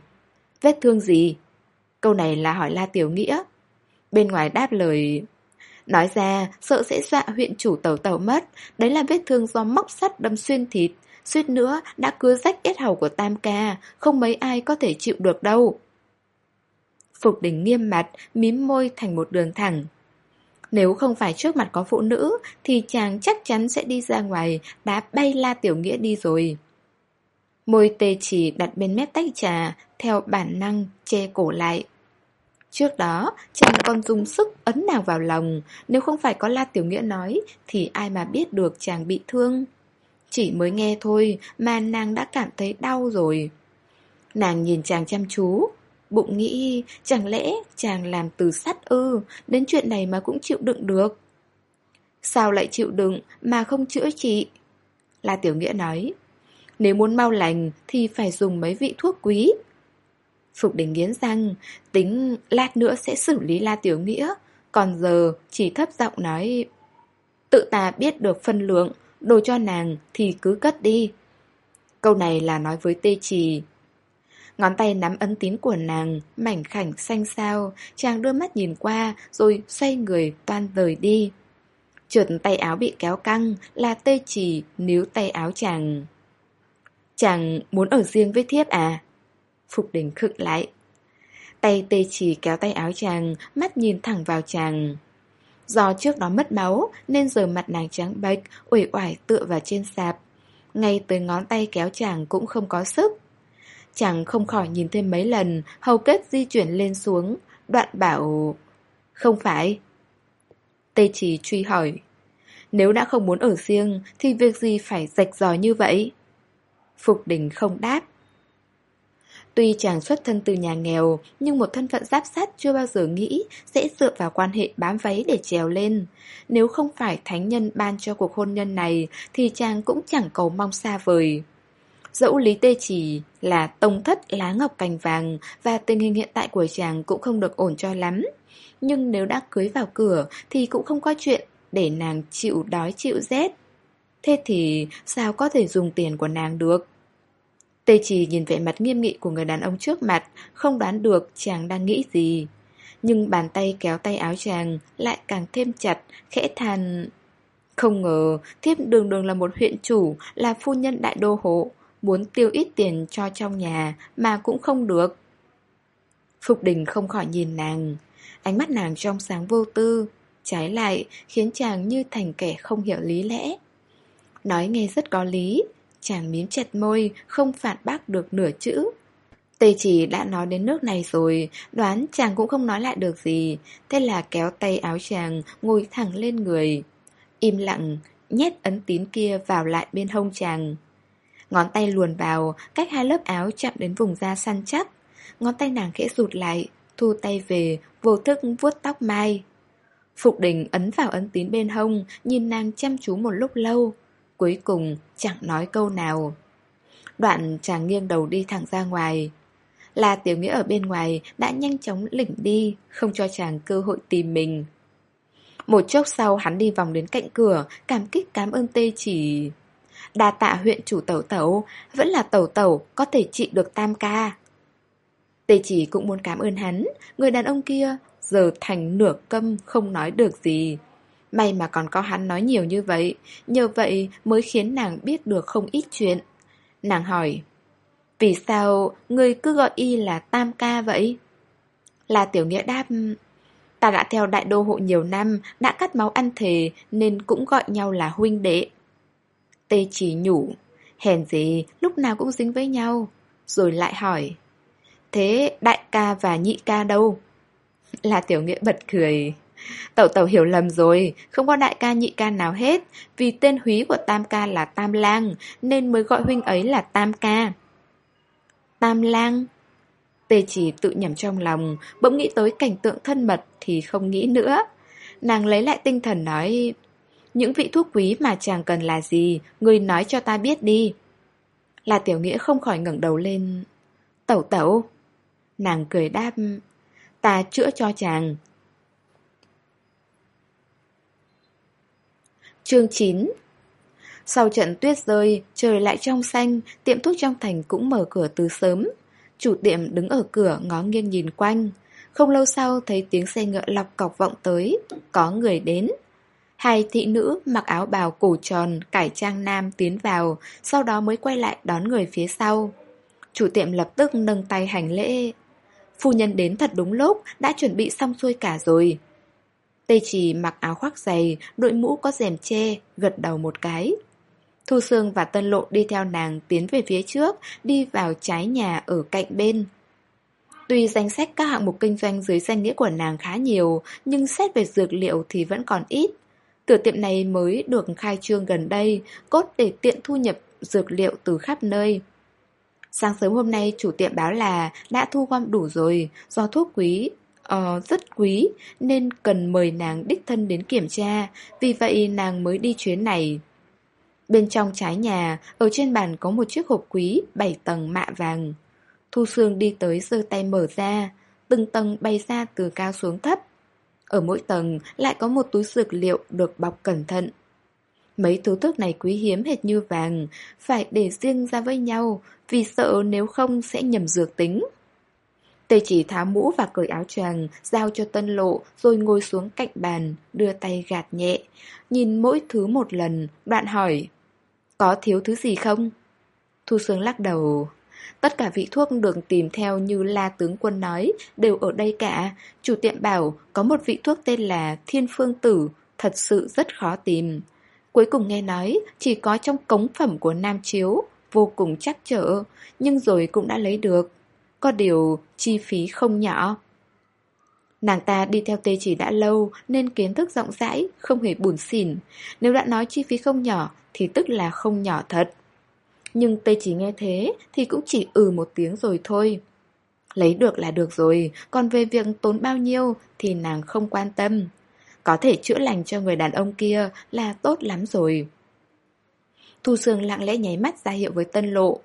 vết thương gì? Câu này là hỏi La Tiểu Nghĩa. Bên ngoài đáp lời, nói ra sợ sẽ dọa huyện chủ tàu tàu mất, đấy là vết thương do móc sắt đâm xuyên thịt. Suýt nữa đã cưa rách yết hầu của Tam Ca, không mấy ai có thể chịu được đâu. Phục đỉnh nghiêm mặt, mím môi thành một đường thẳng. Nếu không phải trước mặt có phụ nữ, thì chàng chắc chắn sẽ đi ra ngoài, đá bay la tiểu nghĩa đi rồi. Môi tê chỉ đặt bên mép tách trà, theo bản năng, che cổ lại. Trước đó, chàng còn dùng sức ấn nàng vào lòng, nếu không phải có La Tiểu Nghĩa nói, thì ai mà biết được chàng bị thương. Chỉ mới nghe thôi mà nàng đã cảm thấy đau rồi. Nàng nhìn chàng chăm chú, Bụng nghĩ chẳng lẽ chàng làm từ sắt ư Đến chuyện này mà cũng chịu đựng được. Sao lại chịu đựng mà không chữa trị La Tiểu Nghĩa nói Nếu muốn mau lành thì phải dùng mấy vị thuốc quý. Phục đình nghiến răng Tính lát nữa sẽ xử lý La Tiểu Nghĩa Còn giờ chỉ thấp giọng nói Tự ta biết được phân lượng Đồ cho nàng thì cứ cất đi Câu này là nói với tê trì Ngón tay nắm ấn tín của nàng, mảnh khảnh xanh sao, chàng đưa mắt nhìn qua, rồi xoay người toan rời đi. Trượt tay áo bị kéo căng, là tê chỉ níu tay áo chàng. Chàng muốn ở riêng với thiếp à? Phục đình khựng lại. Tay tê chỉ kéo tay áo chàng, mắt nhìn thẳng vào chàng. Do trước đó mất máu, nên giờ mặt nàng trắng bệch, uể oải tựa vào trên sạp. Ngay tới ngón tay kéo chàng cũng không có sức. Chàng không khỏi nhìn thêm mấy lần, hầu kết di chuyển lên xuống, đoạn bảo... Không phải. Tê chỉ truy hỏi. Nếu đã không muốn ở riêng, thì việc gì phải rạch ròi như vậy? Phục đình không đáp. Tuy chàng xuất thân từ nhà nghèo, nhưng một thân phận giáp sát chưa bao giờ nghĩ sẽ dựa vào quan hệ bám váy để trèo lên. Nếu không phải thánh nhân ban cho cuộc hôn nhân này, thì chàng cũng chẳng cầu mong xa vời. Dẫu Lý Tê chỉ là tông thất lá ngọc cành vàng và tình hình hiện tại của chàng cũng không được ổn cho lắm. Nhưng nếu đã cưới vào cửa thì cũng không có chuyện để nàng chịu đói chịu rét. Thế thì sao có thể dùng tiền của nàng được? Tê chỉ nhìn vẻ mặt nghiêm nghị của người đàn ông trước mặt, không đoán được chàng đang nghĩ gì. Nhưng bàn tay kéo tay áo chàng lại càng thêm chặt, khẽ than... Không ngờ, thiếp đường đường là một huyện chủ, là phu nhân đại đô hộ, muốn tiêu ít tiền cho trong nhà mà cũng không được. Phục đình không khỏi nhìn nàng, ánh mắt nàng trong sáng vô tư, trái lại khiến chàng như thành kẻ không hiểu lý lẽ. Nói nghe rất có lý, chàng miếm chặt môi, không phản bác được nửa chữ. Tây chỉ đã nói đến nước này rồi, đoán chàng cũng không nói lại được gì, thế là kéo tay áo chàng, ngồi thẳng lên người. Im lặng, nhét ấn tín kia vào lại bên hông chàng. Ngón tay luồn vào, cách hai lớp áo chạm đến vùng da săn chắc. Ngón tay nàng khẽ rụt lại, thu tay về, vô thức vuốt tóc mai. Phục đình ấn vào ấn tín bên hông, nhìn nàng chăm chú một lúc lâu. Cuối cùng, chẳng nói câu nào. Đoạn chàng nghiêng đầu đi thẳng ra ngoài. Là tiểu nghĩa ở bên ngoài đã nhanh chóng lỉnh đi, không cho chàng cơ hội tìm mình. Một chốc sau hắn đi vòng đến cạnh cửa, cảm kích cảm ơn tê chỉ. Đa tạ huyện chủ tẩu tẩu, vẫn là tẩu tẩu có thể trị được tam ca. Tê chỉ cũng muốn cảm ơn hắn, người đàn ông kia giờ thành nửa câm không nói được gì. May mà còn có hắn nói nhiều như vậy, nhờ vậy mới khiến nàng biết được không ít chuyện. Nàng hỏi, vì sao người cứ gọi y là tam ca vậy? Là tiểu nghĩa đáp, ta đã theo đại đô hộ nhiều năm, đã cắt máu ăn thề nên cũng gọi nhau là huynh đệ. Tê chỉ nhủ, hèn gì lúc nào cũng dính với nhau. Rồi lại hỏi, thế đại ca và nhị ca đâu? Là tiểu nghĩa bật cười. Tẩu tẩu hiểu lầm rồi, không có đại ca nhị ca nào hết, vì tên húy của tam ca là tam lang, nên mới gọi huynh ấy là tam ca. Tam lang Tê chỉ tự nhầm trong lòng, bỗng nghĩ tới cảnh tượng thân mật thì không nghĩ nữa. Nàng lấy lại tinh thần nói, những vị thuốc quý mà chàng cần là gì, người nói cho ta biết đi. Là tiểu nghĩa không khỏi ngẩng đầu lên. Tẩu tẩu. Nàng cười đáp, ta chữa cho chàng. Chương 9 Sau trận tuyết rơi, trời lại trong xanh, tiệm thuốc trong thành cũng mở cửa từ sớm. Chủ tiệm đứng ở cửa ngó nghiêng nhìn quanh. Không lâu sau thấy tiếng xe ngựa lọc cọc vọng tới, có người đến. Hai thị nữ mặc áo bào cổ tròn, cải trang nam tiến vào, sau đó mới quay lại đón người phía sau. Chủ tiệm lập tức nâng tay hành lễ. Phu nhân đến thật đúng lúc, đã chuẩn bị xong xuôi cả rồi. Tây chỉ mặc áo khoác dày, đội mũ có rèm che, gật đầu một cái. Thu Sương và Tân Lộ đi theo nàng tiến về phía trước, đi vào trái nhà ở cạnh bên. Tuy danh sách các hạng mục kinh doanh dưới danh nghĩa của nàng khá nhiều, nhưng xét về dược liệu thì vẫn còn ít. Cửa tiệm này mới được khai trương gần đây, cốt để tiện thu nhập dược liệu từ khắp nơi. Sáng sớm hôm nay chủ tiệm báo là đã thu gom đủ rồi, do thuốc quý, uh, rất quý nên cần mời nàng đích thân đến kiểm tra, vì vậy nàng mới đi chuyến này. Bên trong trái nhà, ở trên bàn có một chiếc hộp quý, bảy tầng mạ vàng. Thu Sương đi tới giơ tay mở ra, từng tầng bay ra từ cao xuống thấp. Ở mỗi tầng lại có một túi dược liệu được bọc cẩn thận. Mấy thứ thuốc này quý hiếm hệt như vàng, phải để riêng ra với nhau, vì sợ nếu không sẽ nhầm dược tính. Tê chỉ tháo mũ và cởi áo choàng, giao cho tân lộ, rồi ngồi xuống cạnh bàn, đưa tay gạt nhẹ. Nhìn mỗi thứ một lần, đoạn hỏi, có thiếu thứ gì không? Thu Sương lắc đầu, Tất cả vị thuốc được tìm theo như La Tướng Quân nói đều ở đây cả. Chủ tiệm bảo có một vị thuốc tên là Thiên Phương Tử, thật sự rất khó tìm. Cuối cùng nghe nói chỉ có trong cống phẩm của Nam Chiếu, vô cùng chắc trở, nhưng rồi cũng đã lấy được. Có điều chi phí không nhỏ. Nàng ta đi theo tê chỉ đã lâu nên kiến thức rộng rãi, không hề buồn xỉn. Nếu đã nói chi phí không nhỏ thì tức là không nhỏ thật. Nhưng tê chỉ nghe thế thì cũng chỉ ừ một tiếng rồi thôi. Lấy được là được rồi, còn về việc tốn bao nhiêu thì nàng không quan tâm. Có thể chữa lành cho người đàn ông kia là tốt lắm rồi. Thu Sương lặng lẽ nháy mắt ra hiệu với tân lộ.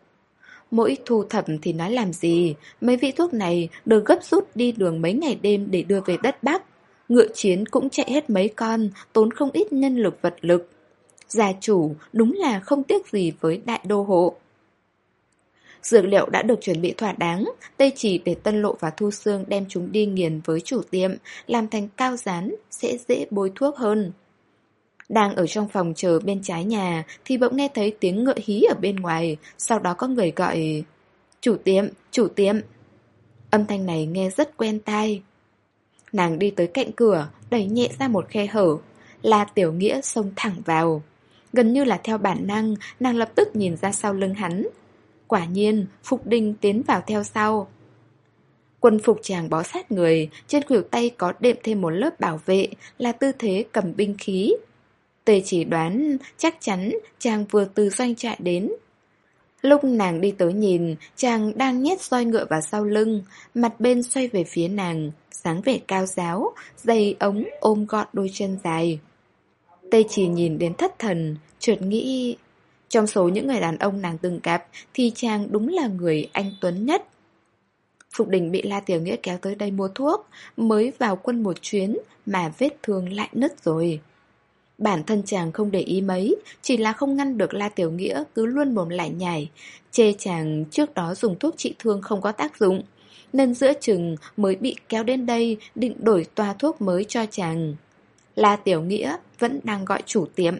Mỗi thu thập thì nói làm gì, mấy vị thuốc này được gấp rút đi đường mấy ngày đêm để đưa về đất Bắc. Ngựa chiến cũng chạy hết mấy con, tốn không ít nhân lực vật lực. Gia chủ đúng là không tiếc gì với đại đô hộ. Dược liệu đã được chuẩn bị thỏa đáng, Tây chỉ để Tân Lộ và Thu xương đem chúng đi nghiền với chủ tiệm, làm thành cao rán, sẽ dễ bôi thuốc hơn. Đang ở trong phòng chờ bên trái nhà thì bỗng nghe thấy tiếng ngựa hí ở bên ngoài, sau đó có người gọi Chủ tiệm, chủ tiệm. Âm thanh này nghe rất quen tai. Nàng đi tới cạnh cửa, đẩy nhẹ ra một khe hở, là tiểu nghĩa xông thẳng vào. Gần như là theo bản năng, nàng lập tức nhìn ra sau lưng hắn. Quả nhiên, Phục Đình tiến vào theo sau. Quân phục chàng bó sát người, trên khuỷu tay có đệm thêm một lớp bảo vệ, là tư thế cầm binh khí. Tề chỉ đoán chắc chắn chàng vừa từ doanh trại đến. Lúc nàng đi tới nhìn, chàng đang nhét roi ngựa vào sau lưng, mặt bên xoay về phía nàng, sáng vẻ cao giáo, dày ống ôm gọn đôi chân dài. Tây chỉ nhìn đến thất thần, chợt nghĩ... Trong số những người đàn ông nàng từng gặp thì chàng đúng là người anh Tuấn nhất. Phục đình bị La Tiểu Nghĩa kéo tới đây mua thuốc, mới vào quân một chuyến mà vết thương lại nứt rồi. Bản thân chàng không để ý mấy, chỉ là không ngăn được La Tiểu Nghĩa cứ luôn mồm lại nhảy, chê chàng trước đó dùng thuốc trị thương không có tác dụng, nên giữa chừng mới bị kéo đến đây định đổi toa thuốc mới cho chàng. La Tiểu Nghĩa vẫn đang gọi chủ tiệm.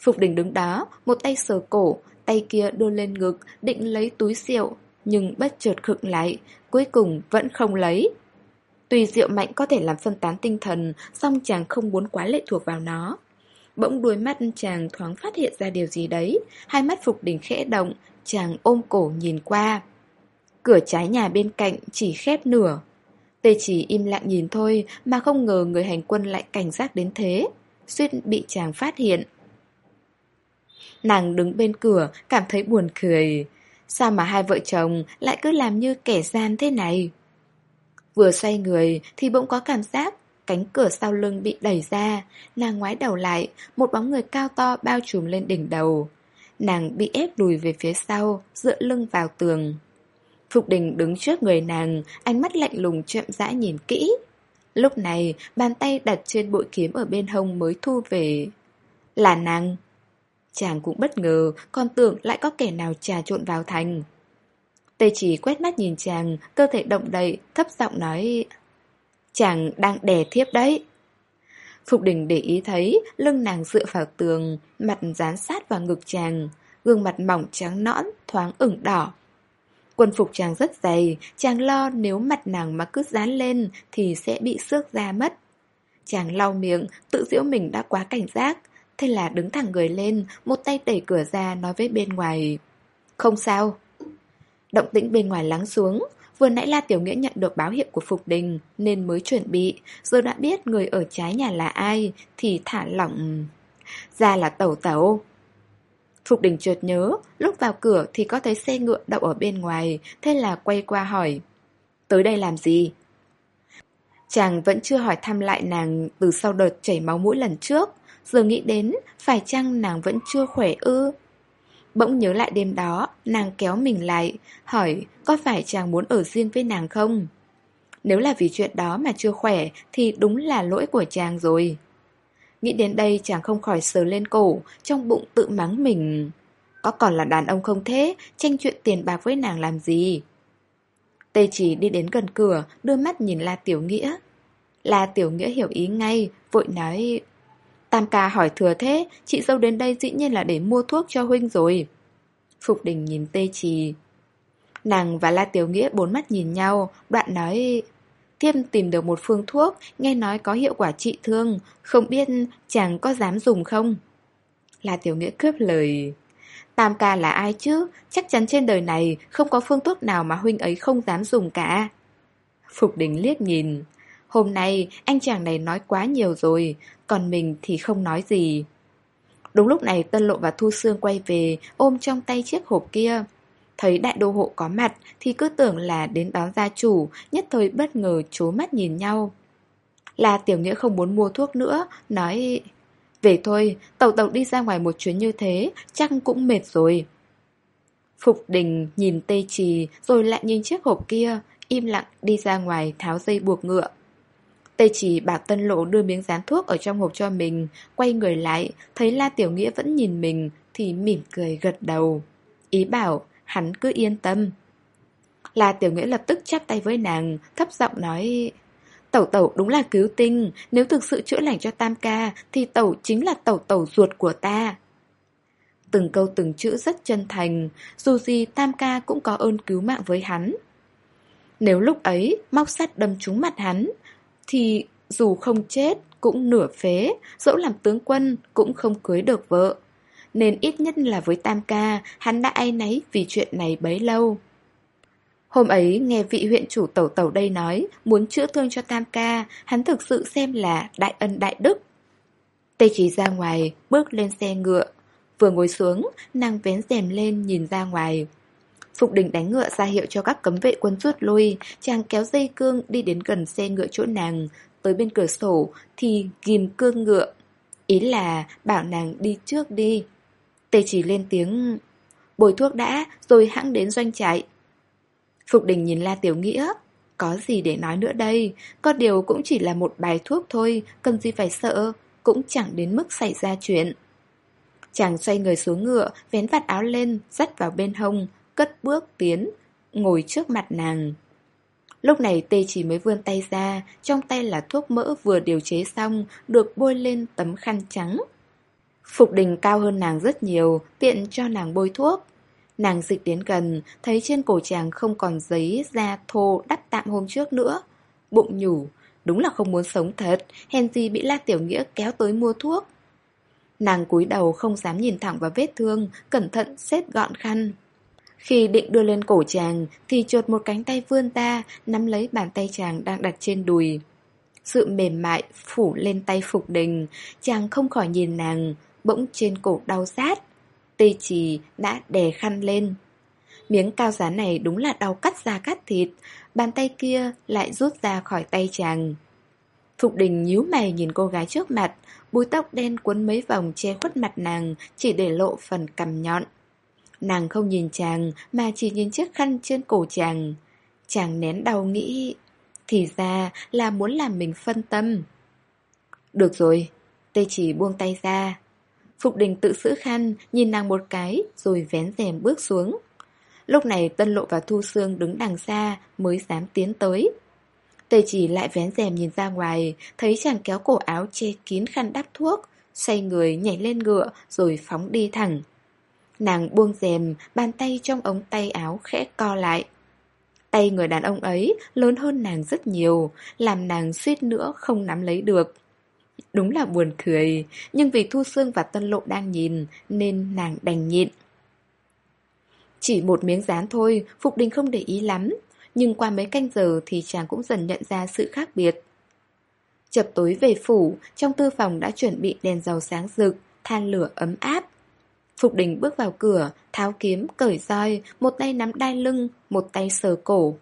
Phục đình đứng đó, một tay sờ cổ, tay kia đưa lên ngực, định lấy túi rượu, nhưng bất chợt khựng lại, cuối cùng vẫn không lấy. Tuy rượu mạnh có thể làm phân tán tinh thần, song chàng không muốn quá lệ thuộc vào nó. Bỗng đuôi mắt chàng thoáng phát hiện ra điều gì đấy, hai mắt Phục đình khẽ động, chàng ôm cổ nhìn qua. Cửa trái nhà bên cạnh chỉ khép nửa. Tê chỉ im lặng nhìn thôi mà không ngờ người hành quân lại cảnh giác đến thế. Suýt bị chàng phát hiện. Nàng đứng bên cửa, cảm thấy buồn cười. Sao mà hai vợ chồng lại cứ làm như kẻ gian thế này? Vừa xoay người thì bỗng có cảm giác cánh cửa sau lưng bị đẩy ra, nàng ngoái đầu lại, một bóng người cao to bao trùm lên đỉnh đầu. Nàng bị ép lùi về phía sau, dựa lưng vào tường. Phục đình đứng trước người nàng, ánh mắt lạnh lùng chậm rãi nhìn kỹ. Lúc này, bàn tay đặt trên bội kiếm ở bên hông mới thu về. Là nàng. Chàng cũng bất ngờ, còn tưởng lại có kẻ nào trà trộn vào thành. Tê chỉ quét mắt nhìn chàng, cơ thể động đậy, thấp giọng nói Chàng đang đè thiếp đấy Phục đình để ý thấy lưng nàng dựa vào tường, mặt dán sát vào ngực chàng, gương mặt mỏng trắng nõn, thoáng ửng đỏ. Quân phục chàng rất dày, chàng lo nếu mặt nàng mà cứ dán lên thì sẽ bị xước ra mất. Chàng lau miệng, tự giễu mình đã quá cảnh giác, thế là đứng thẳng người lên, một tay đẩy cửa ra nói với bên ngoài. Không sao. Động tĩnh bên ngoài lắng xuống, vừa nãy La Tiểu Nghĩa nhận được báo hiệu của Phục Đình nên mới chuẩn bị, giờ đã biết người ở trái nhà là ai thì thả lỏng. Ra là tẩu tẩu. Phục đình chợt nhớ, lúc vào cửa thì có thấy xe ngựa đậu ở bên ngoài, thế là quay qua hỏi. Tới đây làm gì? Chàng vẫn chưa hỏi thăm lại nàng từ sau đợt chảy máu mũi lần trước, giờ nghĩ đến phải chăng nàng vẫn chưa khỏe ư? Bỗng nhớ lại đêm đó, nàng kéo mình lại, hỏi có phải chàng muốn ở riêng với nàng không? Nếu là vì chuyện đó mà chưa khỏe thì đúng là lỗi của chàng rồi. Nghĩ đến đây chàng không khỏi sờ lên cổ, trong bụng tự mắng mình. Có còn là đàn ông không thế, tranh chuyện tiền bạc với nàng làm gì? Tê chỉ đi đến gần cửa, đưa mắt nhìn La Tiểu Nghĩa. La Tiểu Nghĩa hiểu ý ngay, vội nói... Tam ca hỏi thừa thế, chị dâu đến đây dĩ nhiên là để mua thuốc cho huynh rồi. Phục đình nhìn tê trì. Nàng và La Tiểu Nghĩa bốn mắt nhìn nhau, đoạn nói... Thiêm tìm được một phương thuốc, nghe nói có hiệu quả trị thương, không biết chàng có dám dùng không? La Tiểu Nghĩa cướp lời... Tam ca là ai chứ? Chắc chắn trên đời này không có phương thuốc nào mà huynh ấy không dám dùng cả. Phục đình liếc nhìn. Hôm nay anh chàng này nói quá nhiều rồi, còn mình thì không nói gì. Đúng lúc này Tân Lộ và Thu Sương quay về, ôm trong tay chiếc hộp kia. Thấy đại đô hộ có mặt thì cứ tưởng là đến đón gia chủ, nhất thời bất ngờ chố mắt nhìn nhau. Là tiểu nghĩa không muốn mua thuốc nữa, nói... Về thôi, tàu tàu đi ra ngoài một chuyến như thế, chắc cũng mệt rồi. Phục đình nhìn tê trì rồi lại nhìn chiếc hộp kia, im lặng đi ra ngoài tháo dây buộc ngựa. Tây chỉ bảo tân lộ đưa miếng dán thuốc ở trong hộp cho mình, quay người lại, thấy La Tiểu Nghĩa vẫn nhìn mình, thì mỉm cười gật đầu. Ý bảo, hắn cứ yên tâm. La Tiểu Nghĩa lập tức chắp tay với nàng, thấp giọng nói... Tẩu tẩu đúng là cứu tinh, nếu thực sự chữa lành cho Tam ca, thì tẩu chính là tẩu tẩu ruột của ta. Từng câu từng chữ rất chân thành, dù gì Tam ca cũng có ơn cứu mạng với hắn. Nếu lúc ấy móc sắt đâm trúng mặt hắn, thì dù không chết cũng nửa phế, dẫu làm tướng quân cũng không cưới được vợ. Nên ít nhất là với Tam ca Hắn đã ai nấy vì chuyện này bấy lâu. Hôm ấy nghe vị huyện chủ tẩu tẩu đây nói Muốn chữa thương cho Tam ca Hắn thực sự xem là đại ân đại đức. Tây chỉ ra ngoài Bước lên xe ngựa. Vừa ngồi xuống Nàng vén rèm lên nhìn ra ngoài. Phục đình đánh ngựa ra hiệu cho các cấm vệ quân rút lui, Chàng kéo dây cương đi đến gần xe ngựa chỗ nàng. Tới bên cửa sổ Thì ghim cương ngựa. Ý là bảo nàng đi trước đi. Tề chỉ lên tiếng, Bồi thuốc đã, rồi hãng đến doanh trại. Phục đình nhìn La Tiểu Nghĩa, Có gì để nói nữa đây? Có điều cũng chỉ là một bài thuốc thôi, Cần gì phải sợ, Cũng chẳng đến mức xảy ra chuyện. Chàng xoay người xuống ngựa, Vén vạt áo lên, Dắt vào bên hông. Cất bước tiến, Ngồi trước mặt nàng. Lúc này tê chỉ mới vươn tay ra, Trong tay là thuốc mỡ vừa điều chế xong, Được bôi lên tấm khăn trắng. Phục đình cao hơn nàng rất nhiều, Tiện cho nàng bôi thuốc. Nàng dịch đến gần, Thấy trên cổ chàng không còn giấy, da, thô Đắp tạm hôm trước nữa. Bụng nhủ, Đúng là không muốn sống thật, Hèn gì bị La Tiểu Nghĩa kéo tới mua thuốc. Nàng cúi đầu không dám nhìn thẳng vào vết thương, Cẩn thận xếp gọn khăn khi định đưa lên cổ chàng, Thì chuột một cánh tay vươn ra, Nắm lấy bàn tay chàng đang đặt trên đùi. Sự mềm mại phủ lên tay Phục Đình, Chàng không khỏi nhìn nàng, Bỗng trên cổ đau sát Tê trì đã đè khăn lên. Miếng cao giá này đúng là đau cắt da cắt thịt, Bàn tay kia lại rút ra khỏi tay chàng. Phục đình nhíu mày nhìn cô gái trước mặt, Búi tóc đen cuốn mấy vòng che khuất mặt nàng Chỉ để lộ phần cằm nhọn. Nàng không nhìn chàng mà chỉ nhìn chiếc khăn trên cổ chàng. Chàng nén đau nghĩ, thì ra là muốn làm mình phân tâm. Được rồi, tê chỉ buông tay ra. Phục đình tự giữ khăn, nhìn nàng một cái, rồi vén rèm bước xuống. Lúc này Tân Lộ và Thu Sương đứng đằng xa mới dám tiến tới. Tê chỉ lại vén rèm nhìn ra ngoài, thấy chàng kéo cổ áo che kín khăn đắp thuốc, xoay người nhảy lên ngựa rồi phóng đi thẳng. Nàng buông rèm, bàn tay trong ống tay áo khẽ co lại. Tay người đàn ông ấy lớn hơn nàng rất nhiều, làm nàng suýt nữa không nắm lấy được. Đúng là buồn cười, nhưng vì Thu Sương và Tân Lộ đang nhìn nên nàng đành nhịn. Chỉ một miếng dán thôi, Phục Đình không để ý lắm, nhưng qua mấy canh giờ thì chàng cũng dần nhận ra sự khác biệt. Chập tối về phủ, trong tư phòng đã chuẩn bị đèn dầu sáng rực, than lửa ấm áp. Phục đình bước vào cửa, tháo kiếm, cởi roi, một tay nắm đai lưng, một tay sờ cổ.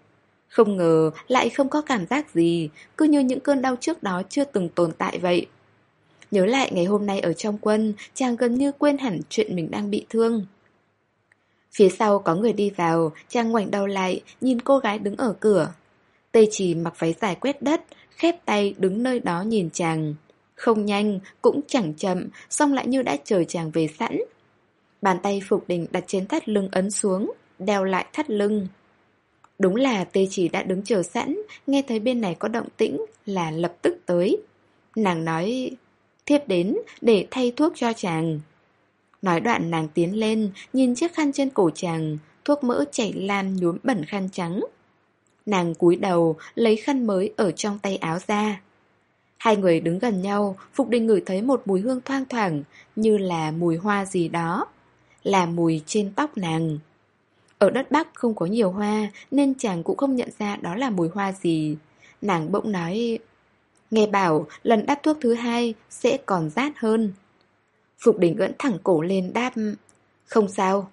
Không ngờ lại không có cảm giác gì, cứ như những cơn đau trước đó chưa từng tồn tại vậy. Nhớ lại ngày hôm nay ở trong quân, chàng gần như quên hẳn chuyện mình đang bị thương. Phía sau có người đi vào, chàng ngoảnh đầu lại, nhìn cô gái đứng ở cửa. Tây chỉ mặc váy dài quét đất, khép tay đứng nơi đó nhìn chàng. Không nhanh, cũng chẳng chậm, song lại như đã chờ chàng về sẵn. Bàn tay Phục Đình đặt trên thắt lưng ấn xuống, đeo lại thắt lưng. Đúng là tê chỉ đã đứng chờ sẵn, nghe thấy bên này có động tĩnh là lập tức tới. Nàng nói, thiếp đến để thay thuốc cho chàng. Nói đoạn nàng tiến lên, nhìn chiếc khăn trên cổ chàng, thuốc mỡ chảy lan nhuốm bẩn khăn trắng. Nàng cúi đầu, lấy khăn mới ở trong tay áo ra. Hai người đứng gần nhau, Phục Đình ngửi thấy một mùi hương thoang thoảng, như là mùi hoa gì đó là mùi trên tóc nàng. Ở đất Bắc không có nhiều hoa nên chàng cũng không nhận ra đó là mùi hoa gì. Nàng bỗng nói, nghe bảo lần đắp thuốc thứ hai sẽ còn rát hơn. Phục đỉnh ưỡn thẳng cổ lên đáp, không sao.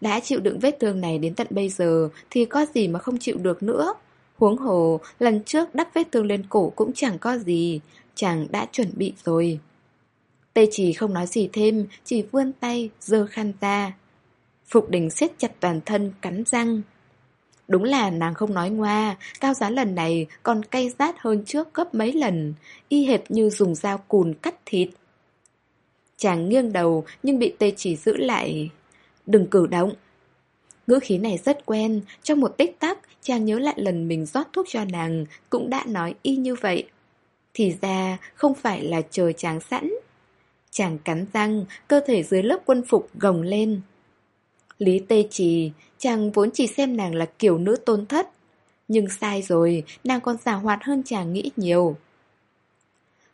Đã chịu đựng vết thương này đến tận bây giờ thì có gì mà không chịu được nữa. Huống hồ, lần trước đắp vết thương lên cổ cũng chẳng có gì, chàng đã chuẩn bị rồi. Tê chỉ không nói gì thêm, chỉ vươn tay, giơ khăn ra. Phục đình siết chặt toàn thân, cắn răng. Đúng là nàng không nói ngoa, cao giá lần này còn cay rát hơn trước gấp mấy lần, y hệt như dùng dao cùn cắt thịt. Chàng nghiêng đầu nhưng bị tê chỉ giữ lại. Đừng cử động. Ngữ khí này rất quen, trong một tích tắc chàng nhớ lại lần mình rót thuốc cho nàng cũng đã nói y như vậy. Thì ra không phải là chờ chàng sẵn Chàng cắn răng, cơ thể dưới lớp quân phục gồng lên. Lý Tê Trì, chàng vốn chỉ xem nàng là kiểu nữ tôn thất. Nhưng sai rồi, nàng còn giả hoạt hơn chàng nghĩ nhiều.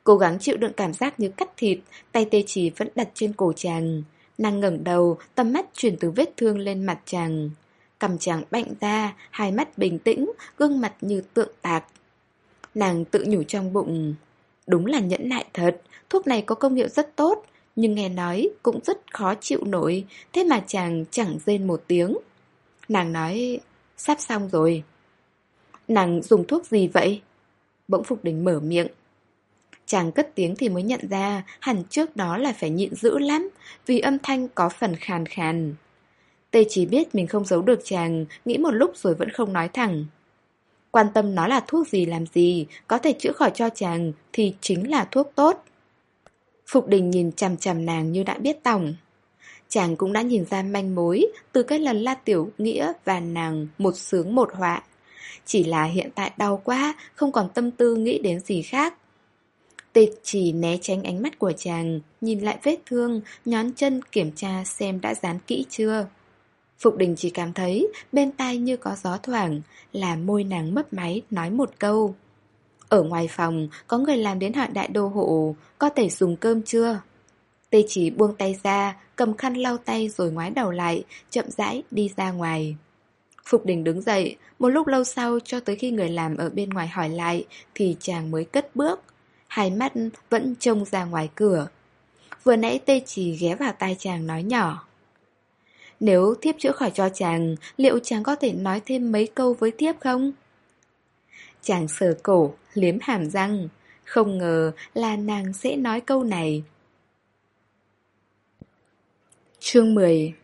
Cố gắng chịu đựng cảm giác như cắt thịt, tay tê trì vẫn đặt trên cổ chàng. Nàng ngẩng đầu, tầm mắt chuyển từ vết thương lên mặt chàng. Cầm chàng bạnh ra, hai mắt bình tĩnh, gương mặt như tượng tạc. Nàng tự nhủ trong bụng. Đúng là nhẫn nại thật, thuốc này có công hiệu rất tốt, nhưng nghe nói cũng rất khó chịu nổi, thế mà chàng chẳng rên một tiếng. Nàng nói, sắp xong rồi. Nàng dùng thuốc gì vậy? Bỗng Phục Đình mở miệng. Chàng cất tiếng thì mới nhận ra hẳn trước đó là phải nhịn dữ lắm, vì âm thanh có phần khàn khàn. Tê chỉ biết mình không giấu được chàng, nghĩ một lúc rồi vẫn không nói thẳng. Quan tâm nó là thuốc gì làm gì, có thể chữa khỏi cho chàng thì chính là thuốc tốt. Phục đình nhìn chằm chằm nàng như đã biết tòng. Chàng cũng đã nhìn ra manh mối từ cái lần La Tiểu Nghĩa và nàng một sướng một họa. Chỉ là hiện tại đau quá, không còn tâm tư nghĩ đến gì khác. Tịch chỉ né tránh ánh mắt của chàng, nhìn lại vết thương, nhón chân kiểm tra xem đã dán kỹ chưa. Phục đình chỉ cảm thấy bên tai như có gió thoảng, là môi nàng mấp máy nói một câu. Ở ngoài phòng, có người làm đến hỏi đại đô hộ, có thể dùng cơm chưa? Tê chỉ buông tay ra, cầm khăn lau tay rồi ngoái đầu lại, chậm rãi đi ra ngoài. Phục đình đứng dậy, một lúc lâu sau cho tới khi người làm ở bên ngoài hỏi lại thì chàng mới cất bước. Hai mắt vẫn trông ra ngoài cửa. Vừa nãy tê chỉ ghé vào tai chàng nói nhỏ. Nếu thiếp chữa khỏi cho chàng, liệu chàng có thể nói thêm mấy câu với thiếp không? Chàng sờ cổ, liếm hàm răng. Không ngờ là nàng sẽ nói câu này. Chương 10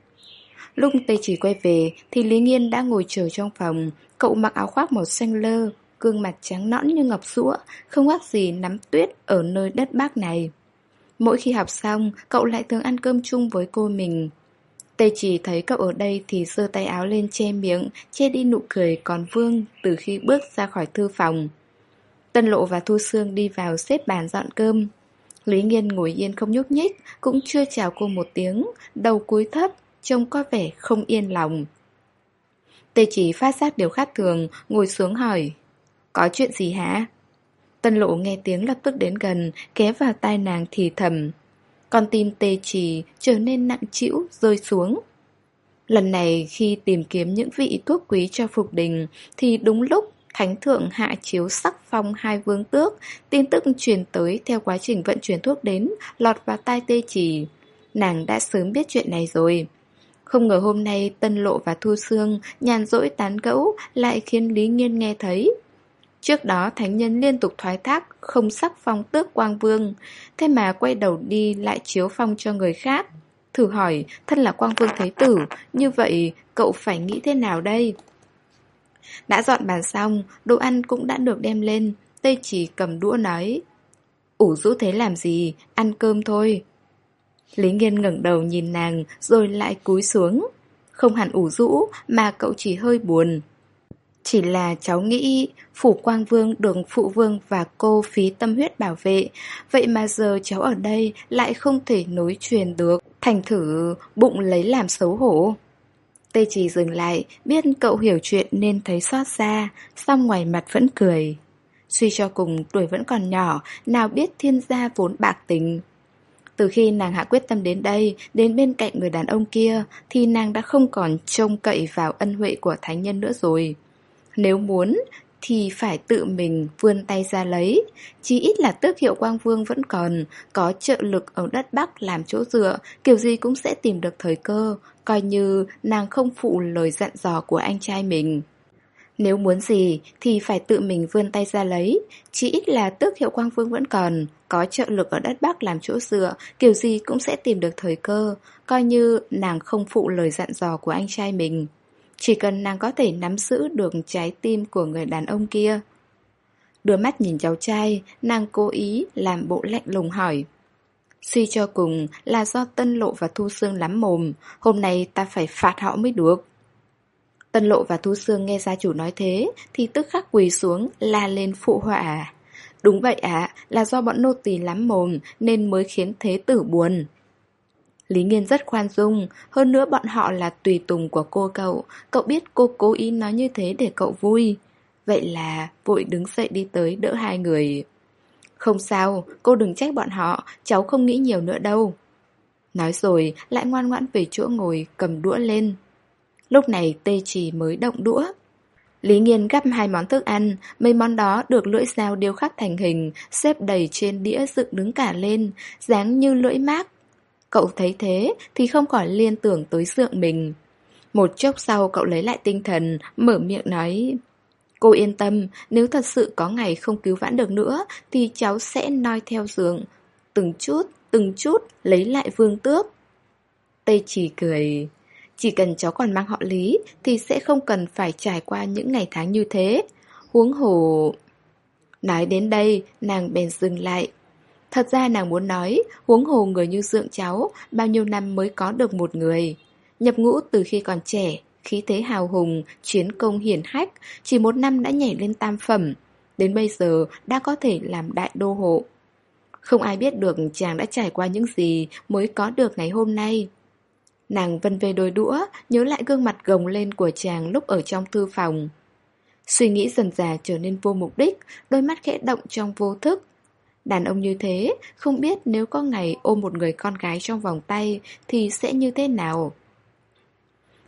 Lúc Tây chỉ quay về thì Lý Nghiên đã ngồi chờ trong phòng. Cậu mặc áo khoác màu xanh lơ, gương mặt trắng nõn như ngọc sữa, không khác gì nắm tuyết ở nơi đất bác này. Mỗi khi học xong, cậu lại thường ăn cơm chung với cô mình. Tây chỉ thấy cậu ở đây thì giơ tay áo lên che miệng, che đi nụ cười còn vương từ khi bước ra khỏi thư phòng. Tân Lộ và Thu Sương đi vào xếp bàn dọn cơm. Lý Nghiên ngồi yên không nhúc nhích, cũng chưa chào cô một tiếng, đầu cúi thấp, trông có vẻ không yên lòng. Tê chỉ phát giác điều khác thường, ngồi xuống hỏi. Có chuyện gì hả? Tân lộ nghe tiếng lập tức đến gần, kéo vào tai nàng thì thầm. Con tim tê trì trở nên nặng trĩu rơi xuống. Lần này khi tìm kiếm những vị thuốc quý cho Phục Đình thì đúng lúc Thánh thượng hạ chiếu sắc phong hai vương tước, tin tức truyền tới theo quá trình vận chuyển thuốc đến, lọt vào tai tê chỉ. Nàng đã sớm biết chuyện này rồi. Không ngờ hôm nay Tân Lộ và Thu Sương nhàn rỗi tán gẫu lại khiến Lý Nghiên nghe thấy. Trước đó thánh nhân liên tục thoái thác không sắc phong tước quang vương, thế mà quay đầu đi lại chiếu phong cho người khác. Thử hỏi, thân là quang vương thế tử, như vậy cậu phải nghĩ thế nào đây? Đã dọn bàn xong, đồ ăn cũng đã được đem lên, Tây chỉ cầm đũa nói. Ủ rũ thế làm gì, ăn cơm thôi. Lý Nghiên ngẩng đầu nhìn nàng rồi lại cúi xuống. Không hẳn ủ rũ mà cậu chỉ hơi buồn. Chỉ là cháu nghĩ Phủ Quang Vương được Phụ Vương và cô phí tâm huyết bảo vệ Vậy mà giờ cháu ở đây lại không thể nối truyền được Thành thử bụng lấy làm xấu hổ Tê chỉ dừng lại, biết cậu hiểu chuyện nên thấy xót xa, xong ngoài mặt vẫn cười. Suy cho cùng tuổi vẫn còn nhỏ, nào biết thiên gia vốn bạc tình. Từ khi nàng hạ quyết tâm đến đây, đến bên cạnh người đàn ông kia, thì nàng đã không còn trông cậy vào ân huệ của thánh nhân nữa rồi. Nếu muốn, thì phải tự mình vươn tay ra lấy. Chỉ ít là tước hiệu quang vương vẫn còn, có trợ lực ở đất Bắc làm chỗ dựa, kiểu gì cũng sẽ tìm được thời cơ, coi như nàng không phụ lời dặn dò của anh trai mình. Nếu muốn gì thì phải tự mình vươn tay ra lấy, chỉ ít là tước hiệu quang vương vẫn còn, có trợ lực ở đất Bắc làm chỗ dựa, kiểu gì cũng sẽ tìm được thời cơ, coi như nàng không phụ lời dặn dò của anh trai mình. Chỉ cần nàng có thể nắm giữ được trái tim của người đàn ông kia. Đưa mắt nhìn cháu trai, nàng cố ý làm bộ lạnh lùng hỏi. Suy cho cùng là do Tân Lộ và Thu Sương lắm mồm, hôm nay ta phải phạt họ mới được. Tân Lộ và Thu Sương nghe gia chủ nói thế thì tức khắc quỳ xuống la lên phụ họa. Đúng vậy ạ, là do bọn nô tỳ lắm mồm nên mới khiến thế tử buồn. Lý Nghiên rất khoan dung, hơn nữa bọn họ là tùy tùng của cô cậu, cậu biết cô cố ý nói như thế để cậu vui. Vậy là vội đứng dậy đi tới đỡ hai người. Không sao, cô đừng trách bọn họ, cháu không nghĩ nhiều nữa đâu. Nói rồi, lại ngoan ngoãn về chỗ ngồi, cầm đũa lên. Lúc này tê chỉ mới động đũa. Lý Nghiên gắp hai món thức ăn, mấy món đó được lưỡi dao điêu khắc thành hình, xếp đầy trên đĩa dựng đứng cả lên, dáng như lưỡi mác. Cậu thấy thế thì không khỏi liên tưởng tới dượng mình. Một chốc sau cậu lấy lại tinh thần, mở miệng nói... Cô yên tâm, nếu thật sự có ngày không cứu vãn được nữa thì cháu sẽ noi theo giường. Từng chút, từng chút lấy lại vương tước. Tây chỉ cười... Chỉ cần cháu còn mang họ Lý Thì sẽ không cần phải trải qua những ngày tháng như thế Huống hồ... Nói đến đây, nàng bèn dừng lại Thật ra nàng muốn nói Huống hồ người như dượng cháu Bao nhiêu năm mới có được một người Nhập ngũ từ khi còn trẻ Khí thế hào hùng, chiến công hiển hách Chỉ một năm đã nhảy lên tam phẩm Đến bây giờ đã có thể làm đại đô hộ Không ai biết được chàng đã trải qua những gì Mới có được ngày hôm nay Nàng vân về đôi đũa, nhớ lại gương mặt gồng lên của chàng lúc ở trong thư phòng. Suy nghĩ dần dà trở nên vô mục đích, đôi mắt khẽ động trong vô thức. Đàn ông như thế, không biết nếu có ngày ôm một người con gái trong vòng tay thì sẽ như thế nào.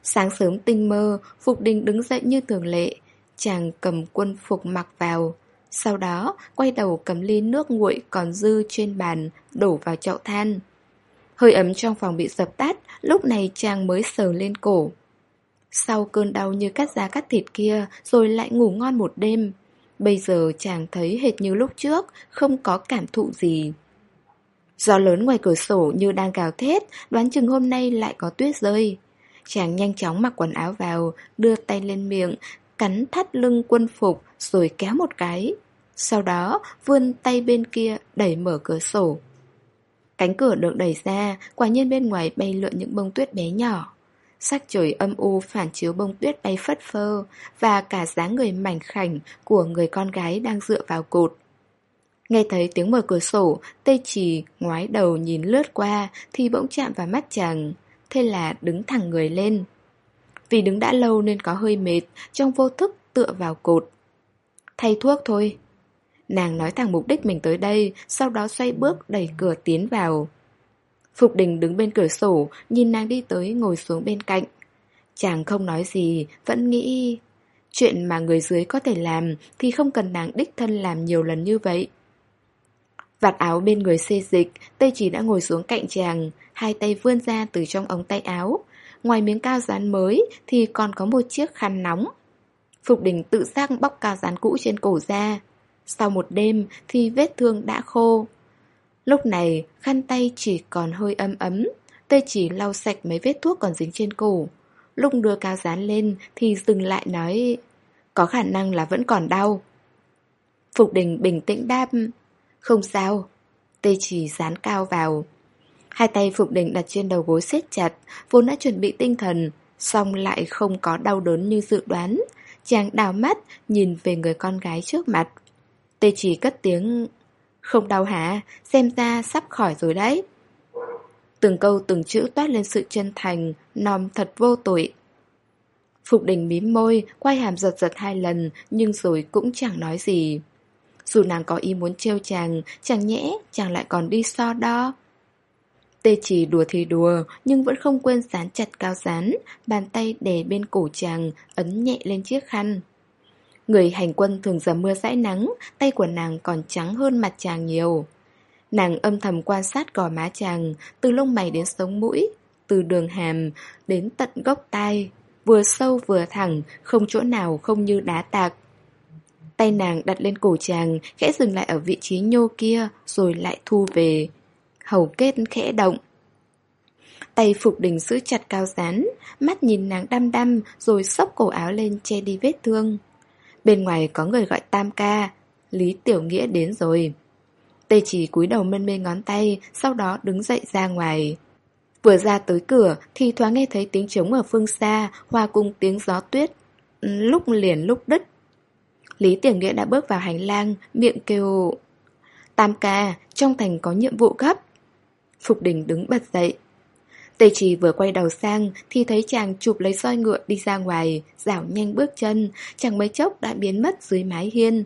Sáng sớm tinh mơ, Phục Đình đứng dậy như thường lệ, chàng cầm quân phục mặc vào. Sau đó, quay đầu cầm ly nước nguội còn dư trên bàn, đổ vào chậu than. Hơi ấm trong phòng bị dập tắt, lúc này chàng mới sờ lên cổ. Sau cơn đau như cắt da cắt thịt kia, rồi lại ngủ ngon một đêm. Bây giờ chàng thấy hệt như lúc trước, không có cảm thụ gì. Gió lớn ngoài cửa sổ như đang gào thét, đoán chừng hôm nay lại có tuyết rơi. Chàng nhanh chóng mặc quần áo vào, đưa tay lên miệng, cắn thắt lưng quân phục rồi kéo một cái. Sau đó vươn tay bên kia đẩy mở cửa sổ. Cánh cửa được đẩy ra, quả nhiên bên ngoài bay lượn những bông tuyết bé nhỏ. Sắc trời âm u phản chiếu bông tuyết bay phất phơ và cả dáng người mảnh khảnh của người con gái đang dựa vào cột. Nghe thấy tiếng mở cửa sổ, tê trì ngoái đầu nhìn lướt qua thì bỗng chạm vào mắt chàng, thế là đứng thẳng người lên. Vì đứng đã lâu nên có hơi mệt, trong vô thức tựa vào cột. Thay thuốc thôi, Nàng nói thẳng mục đích mình tới đây, sau đó xoay bước đẩy cửa tiến vào. Phục đình đứng bên cửa sổ, nhìn nàng đi tới ngồi xuống bên cạnh. Chàng không nói gì, vẫn nghĩ... Chuyện mà người dưới có thể làm thì không cần nàng đích thân làm nhiều lần như vậy. Vạt áo bên người xê dịch, Tây chỉ đã ngồi xuống cạnh chàng, hai tay vươn ra từ trong ống tay áo. Ngoài miếng cao dán mới thì còn có một chiếc khăn nóng. Phục đình tự giác bóc cao dán cũ trên cổ ra. Sau một đêm thì vết thương đã khô Lúc này, khăn tay chỉ còn hơi ấm ấm Tê chỉ lau sạch mấy vết thuốc còn dính trên cổ. Lúc đưa cao dán lên thì dừng lại nói, Có khả năng là vẫn còn đau. Phục đình bình tĩnh đáp, Không sao. Tê chỉ dán cao vào. Hai tay Phục đình đặt trên đầu gối siết chặt, Vốn đã chuẩn bị tinh thần Xong lại không có đau đớn như dự đoán. Chàng đào mắt, Nhìn về người con gái trước mặt. Tê chỉ cất tiếng không đau hả, xem ra sắp khỏi rồi đấy. Từng câu từng chữ toát lên sự chân thành Nòm thật vô tội. Phục đình mím môi Quay hàm giật giật hai lần Nhưng rồi cũng chẳng nói gì. Dù nàng có ý muốn trêu chàng Chẳng nhẽ chàng lại còn đi so đo. Tê chỉ đùa thì đùa Nhưng vẫn không quên dán chặt cao dán Bàn tay để bên cổ chàng Ấn nhẹ lên chiếc khăn. Người hành quân thường dầm mưa dãi nắng, tay của nàng còn trắng hơn mặt chàng nhiều. Nàng âm thầm quan sát gò má chàng, từ lông mày đến sống mũi, từ đường hàm đến tận gốc tai, vừa sâu vừa thẳng, không chỗ nào không như đá tạc. Tay nàng đặt lên cổ chàng, khẽ dừng lại ở vị trí nhô kia, rồi lại thu về. Hầu kết khẽ động. Tay Phục Đình giữ chặt cao rán, mắt nhìn nàng đăm đăm rồi xốc cổ áo lên che đi vết thương. Bên ngoài có người gọi tam ca Lý Tiểu Nghĩa đến rồi. Tê chỉ cúi đầu mân mê ngón tay Sau đó đứng dậy ra ngoài. Vừa ra tới cửa Thì thoáng nghe thấy tiếng trống ở phương xa Hòa cùng tiếng gió tuyết ừ, Lúc liền lúc đứt. Lý Tiểu Nghĩa đã bước vào hành lang Miệng kêu Tam ca, trong thành có nhiệm vụ gấp. Phục đình đứng bật dậy. Tê Trì vừa quay đầu sang thì thấy chàng chụp lấy roi ngựa đi ra ngoài, dảo nhanh bước chân, chẳng mấy chốc đã biến mất dưới mái hiên.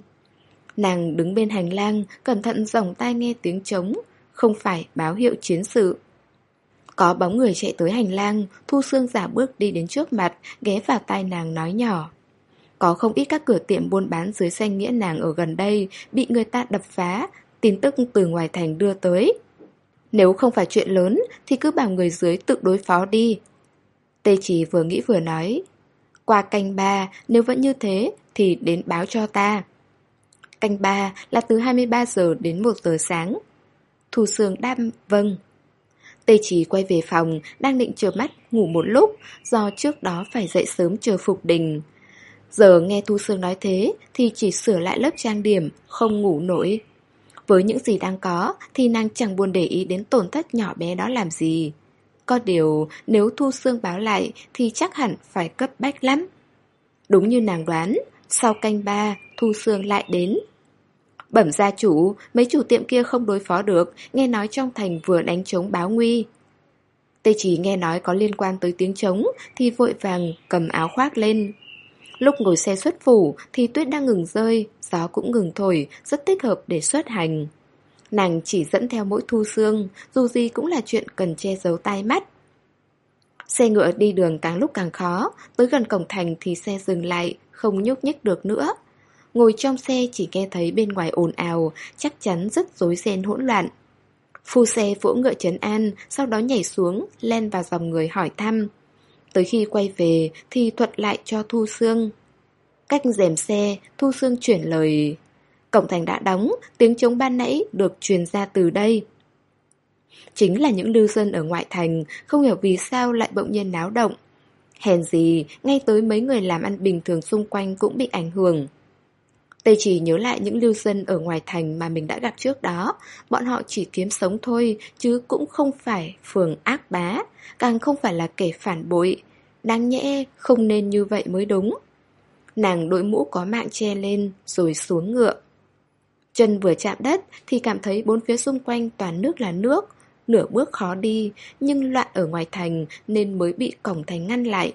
Nàng đứng bên hành lang, cẩn thận dòng tai nghe tiếng trống, không phải báo hiệu chiến sự. Có bóng người chạy tới hành lang, Thu Sương giả bước đi đến trước mặt, ghé vào tai nàng nói nhỏ. Có không ít các cửa tiệm buôn bán dưới xanh nghĩa nàng ở gần đây bị người ta đập phá, tin tức từ ngoài thành đưa tới. Nếu không phải chuyện lớn thì cứ bảo người dưới tự đối phó đi. Tê chỉ vừa nghĩ vừa nói. Qua canh ba, nếu vẫn như thế thì đến báo cho ta. Canh ba là từ 23 giờ đến 1 giờ sáng. Thu Sương đáp vâng. Tê chỉ quay về phòng, đang định chờ mắt ngủ một lúc, do trước đó phải dậy sớm chờ Phục Đình. Giờ nghe Thu Sương nói thế thì chỉ sửa lại lớp trang điểm, không ngủ nổi. Với những gì đang có thì nàng chẳng buồn để ý đến tổn thất nhỏ bé đó làm gì. Có điều nếu Thu xương báo lại thì chắc hẳn phải cấp bách lắm. Đúng như nàng đoán, sau canh ba, Thu xương lại đến. Bẩm gia chủ, mấy chủ tiệm kia không đối phó được, nghe nói trong thành vừa đánh trống báo nguy. Tê chỉ nghe nói có liên quan tới tiếng trống thì vội vàng cầm áo khoác lên. Lúc ngồi xe xuất phủ thì tuyết đang ngừng rơi, gió cũng ngừng thổi, rất thích hợp để xuất hành. Nàng chỉ dẫn theo mỗi thu xương, dù gì cũng là chuyện cần che giấu tai mắt. Xe ngựa đi đường càng lúc càng khó, tới gần cổng thành thì xe dừng lại, không nhúc nhích được nữa. Ngồi trong xe chỉ nghe thấy bên ngoài ồn ào, chắc chắn rất rối ren hỗn loạn. Phu xe vỗ ngựa trấn an, sau đó nhảy xuống, len vào dòng người hỏi thăm. Tới khi quay về thì thuật lại cho Thu Sương. Cách rèm xe, Thu Sương chuyển lời. Cổng thành đã đóng, tiếng trống ban nãy được truyền ra từ đây. Chính là những lưu dân ở ngoại thành, không hiểu vì sao lại bỗng nhiên náo động. Hèn gì, ngay tới mấy người làm ăn bình thường xung quanh cũng bị ảnh hưởng. Tây chỉ nhớ lại những lưu dân ở ngoài thành mà mình đã gặp trước đó. Bọn họ chỉ kiếm sống thôi, chứ cũng không phải phường ác bá, càng không phải là kẻ phản bội. Đáng nhẽ không nên như vậy mới đúng. Nàng đội mũ có mạng che lên rồi xuống ngựa. Chân vừa chạm đất thì cảm thấy bốn phía xung quanh toàn nước là nước, nửa bước khó đi, nhưng loạn ở ngoài thành nên mới bị cổng thành ngăn lại.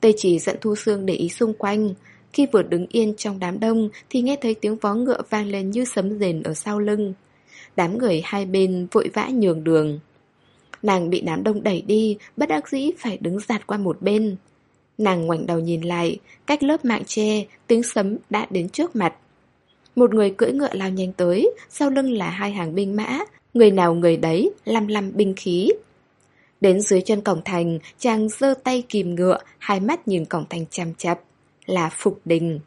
Tây chỉ dẫn Thu Sương để ý xung quanh, khi vừa đứng yên trong đám đông thì nghe thấy tiếng vó ngựa vang lên như sấm rền ở sau lưng. Đám người hai bên vội vã nhường đường. Nàng bị đám đông đẩy đi, bất đắc dĩ phải đứng giạt qua một bên. Nàng ngoảnh đầu nhìn lại, cách lớp mạng tre, tiếng sấm đã đến trước mặt. Một người cưỡi ngựa lao nhanh tới, sau lưng là hai hàng binh mã, người nào người đấy, lăm lăm binh khí. Đến dưới chân cổng thành, chàng giơ tay kìm ngựa, hai mắt nhìn cổng thành chăm chập là Phục Đình.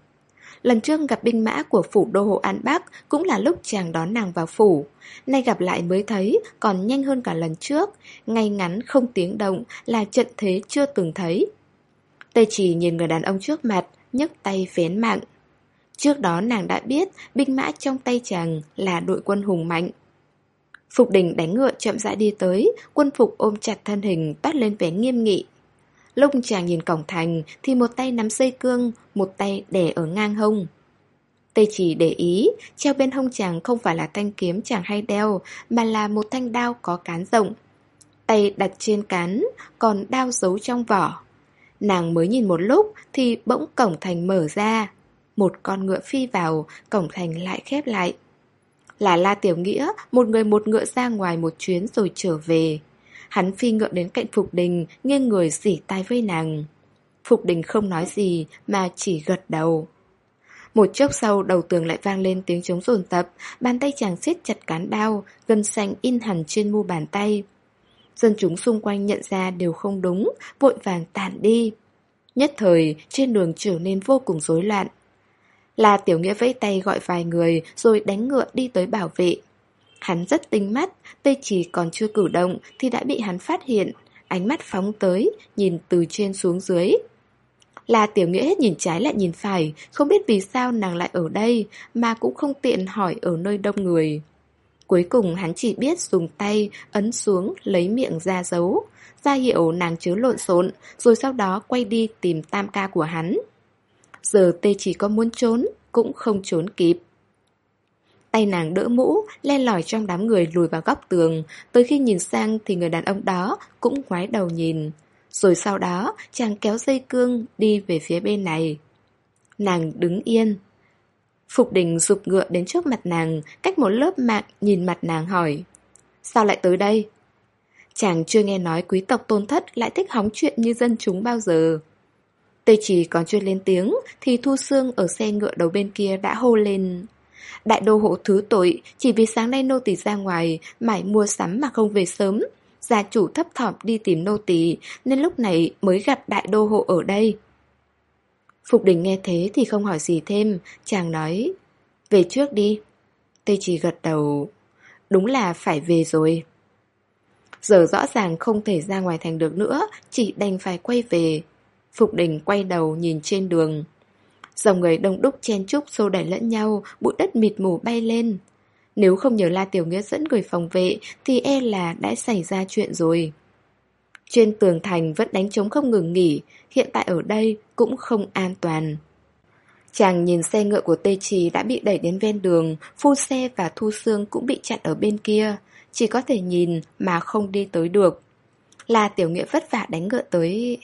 Lần trước gặp binh mã của phủ đô hộ An Bắc cũng là lúc chàng đón nàng vào phủ. Nay gặp lại mới thấy, còn nhanh hơn cả lần trước, ngay ngắn không tiếng động là trận thế chưa từng thấy. Tây chỉ nhìn người đàn ông trước mặt, nhấc tay phến mạng. Trước đó nàng đã biết binh mã trong tay chàng là đội quân hùng mạnh. Phục đình đánh ngựa chậm rãi đi tới, quân phục ôm chặt thân hình toát lên vẻ nghiêm nghị. Lúc chàng nhìn cổng thành thì một tay nắm dây cương, một tay đè ở ngang hông. Tây chỉ để ý, treo bên hông chàng không phải là thanh kiếm chàng hay đeo, mà là một thanh đao có cán rộng. Tay đặt trên cán, còn đao giấu trong vỏ. Nàng mới nhìn một lúc thì bỗng cổng thành mở ra. Một con ngựa phi vào, cổng thành lại khép lại. Là La Tiểu Nghĩa, một người một ngựa ra ngoài một chuyến rồi trở về. Hắn phi ngựa đến cạnh Phục Đình, nghiêng người dỉ tai với nàng. Phục Đình không nói gì mà chỉ gật đầu. Một chốc sau đầu tường lại vang lên tiếng trống rồn tập, bàn tay chàng siết chặt cán đao, gân xanh in hẳn trên mu bàn tay. Dân chúng xung quanh nhận ra đều không đúng, vội vàng tản đi. Nhất thời, trên đường trở nên vô cùng rối loạn. Là tiểu nghĩa vẫy tay gọi vài người rồi đánh ngựa đi tới bảo vệ. Hắn rất tinh mắt, tây chỉ còn chưa cử động thì đã bị hắn phát hiện, ánh mắt phóng tới, nhìn từ trên xuống dưới. Là tiểu nghĩa hết nhìn trái lại nhìn phải, không biết vì sao nàng lại ở đây, mà cũng không tiện hỏi ở nơi đông người. Cuối cùng hắn chỉ biết dùng tay ấn xuống lấy miệng ra dấu, ra hiệu nàng chứa lộn xộn, rồi sau đó quay đi tìm tam ca của hắn. Giờ tê chỉ có muốn trốn, cũng không trốn kịp. Tay nàng đỡ mũ, len lỏi trong đám người lùi vào góc tường, tới khi nhìn sang thì người đàn ông đó cũng ngoái đầu nhìn. Rồi sau đó, chàng kéo dây cương đi về phía bên này. Nàng đứng yên. Phục đình rụp ngựa đến trước mặt nàng, cách một lớp mạng nhìn mặt nàng hỏi. Sao lại tới đây? Chàng chưa nghe nói quý tộc tôn thất lại thích hóng chuyện như dân chúng bao giờ. Tây chỉ còn chưa lên tiếng thì Thu Sương ở xe ngựa đầu bên kia đã hô lên. Đại đô hộ thứ tội chỉ vì sáng nay nô tỳ ra ngoài mải mua sắm mà không về sớm. Gia chủ thấp thỏm đi tìm nô tỳ nên lúc này mới gặp đại đô hộ ở đây. Phục đình nghe thế thì không hỏi gì thêm, chàng nói, về trước đi. Tây chỉ gật đầu, đúng là phải về rồi. Giờ rõ ràng không thể ra ngoài thành được nữa, chỉ đành phải quay về. Phục đình quay đầu nhìn trên đường. Dòng người đông đúc chen chúc xô đẩy lẫn nhau, bụi đất mịt mù bay lên. Nếu không nhờ La Tiểu Nghĩa dẫn người phòng vệ thì e là đã xảy ra chuyện rồi. Trên tường thành vẫn đánh trống không ngừng nghỉ, hiện tại ở đây cũng không an toàn. Chàng nhìn xe ngựa của Tê Trì đã bị đẩy đến ven đường, phu xe và thu xương cũng bị chặn ở bên kia, chỉ có thể nhìn mà không đi tới được. Là tiểu nghĩa vất vả đánh ngựa tới...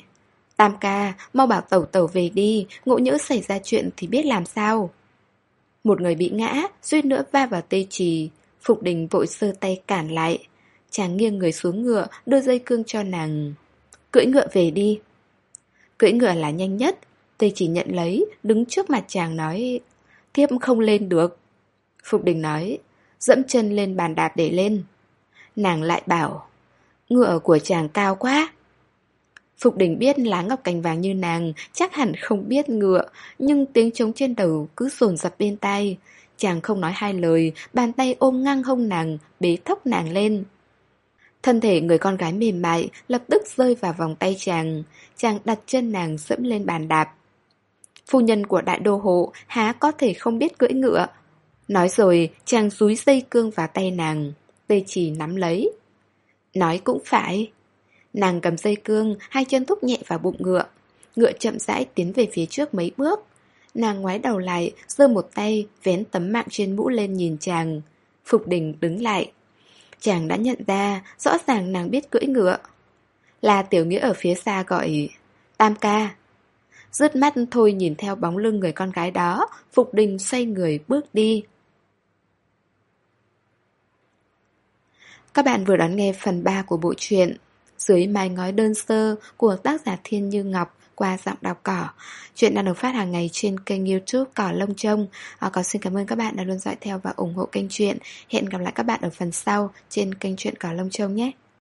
Tam ca, mau bảo tẩu tẩu về đi, ngộ nhỡ xảy ra chuyện thì biết làm sao. Một người bị ngã, suýt nữa va vào tê trì. Phục đình vội sơ tay cản lại. Chàng nghiêng người xuống ngựa, đưa dây cương cho nàng. Cưỡi ngựa về đi. Cưỡi ngựa là nhanh nhất. tây chỉ nhận lấy, đứng trước mặt chàng nói. Thiếp không lên được. Phục đình nói, dẫm chân lên bàn đạp để lên. Nàng lại bảo, ngựa của chàng cao quá. Phục đình biết lá ngọc cành vàng như nàng chắc hẳn không biết ngựa, nhưng tiếng trống trên đầu cứ sồn dập bên tai. Chàng không nói hai lời, bàn tay ôm ngang hông nàng, bế thốc nàng lên. Thân thể người con gái mềm mại lập tức rơi vào vòng tay chàng, chàng đặt chân nàng dẫm lên bàn đạp. Phu nhân của đại đô hộ há có thể không biết cưỡi ngựa. Nói rồi, chàng rúi dây cương vào tay nàng, tê chỉ nắm lấy. Nói cũng phải. Nàng cầm dây cương, hai chân thúc nhẹ vào bụng ngựa. Ngựa chậm rãi tiến về phía trước mấy bước. Nàng ngoái đầu lại, giơ một tay, vén tấm mạng trên mũ lên nhìn chàng. Phục đình đứng lại. Chàng đã nhận ra, rõ ràng nàng biết cưỡi ngựa. Là tiểu nghĩa ở phía xa gọi Tam ca. Rứt mắt thôi nhìn theo bóng lưng người con gái đó, Phục đình xoay người bước đi. Các bạn vừa đón nghe phần 3 của bộ truyện dưới mái ngói đơn sơ của tác giả Thiên Như Ngọc qua giọng đọc cỏ. Chuyện đang được phát hàng ngày trên kênh youtube Cỏ Lông Trông. À, còn xin cảm ơn các bạn đã luôn dõi theo và ủng hộ kênh chuyện. Hẹn gặp lại các bạn ở phần sau trên kênh chuyện Cỏ Lông Trông nhé.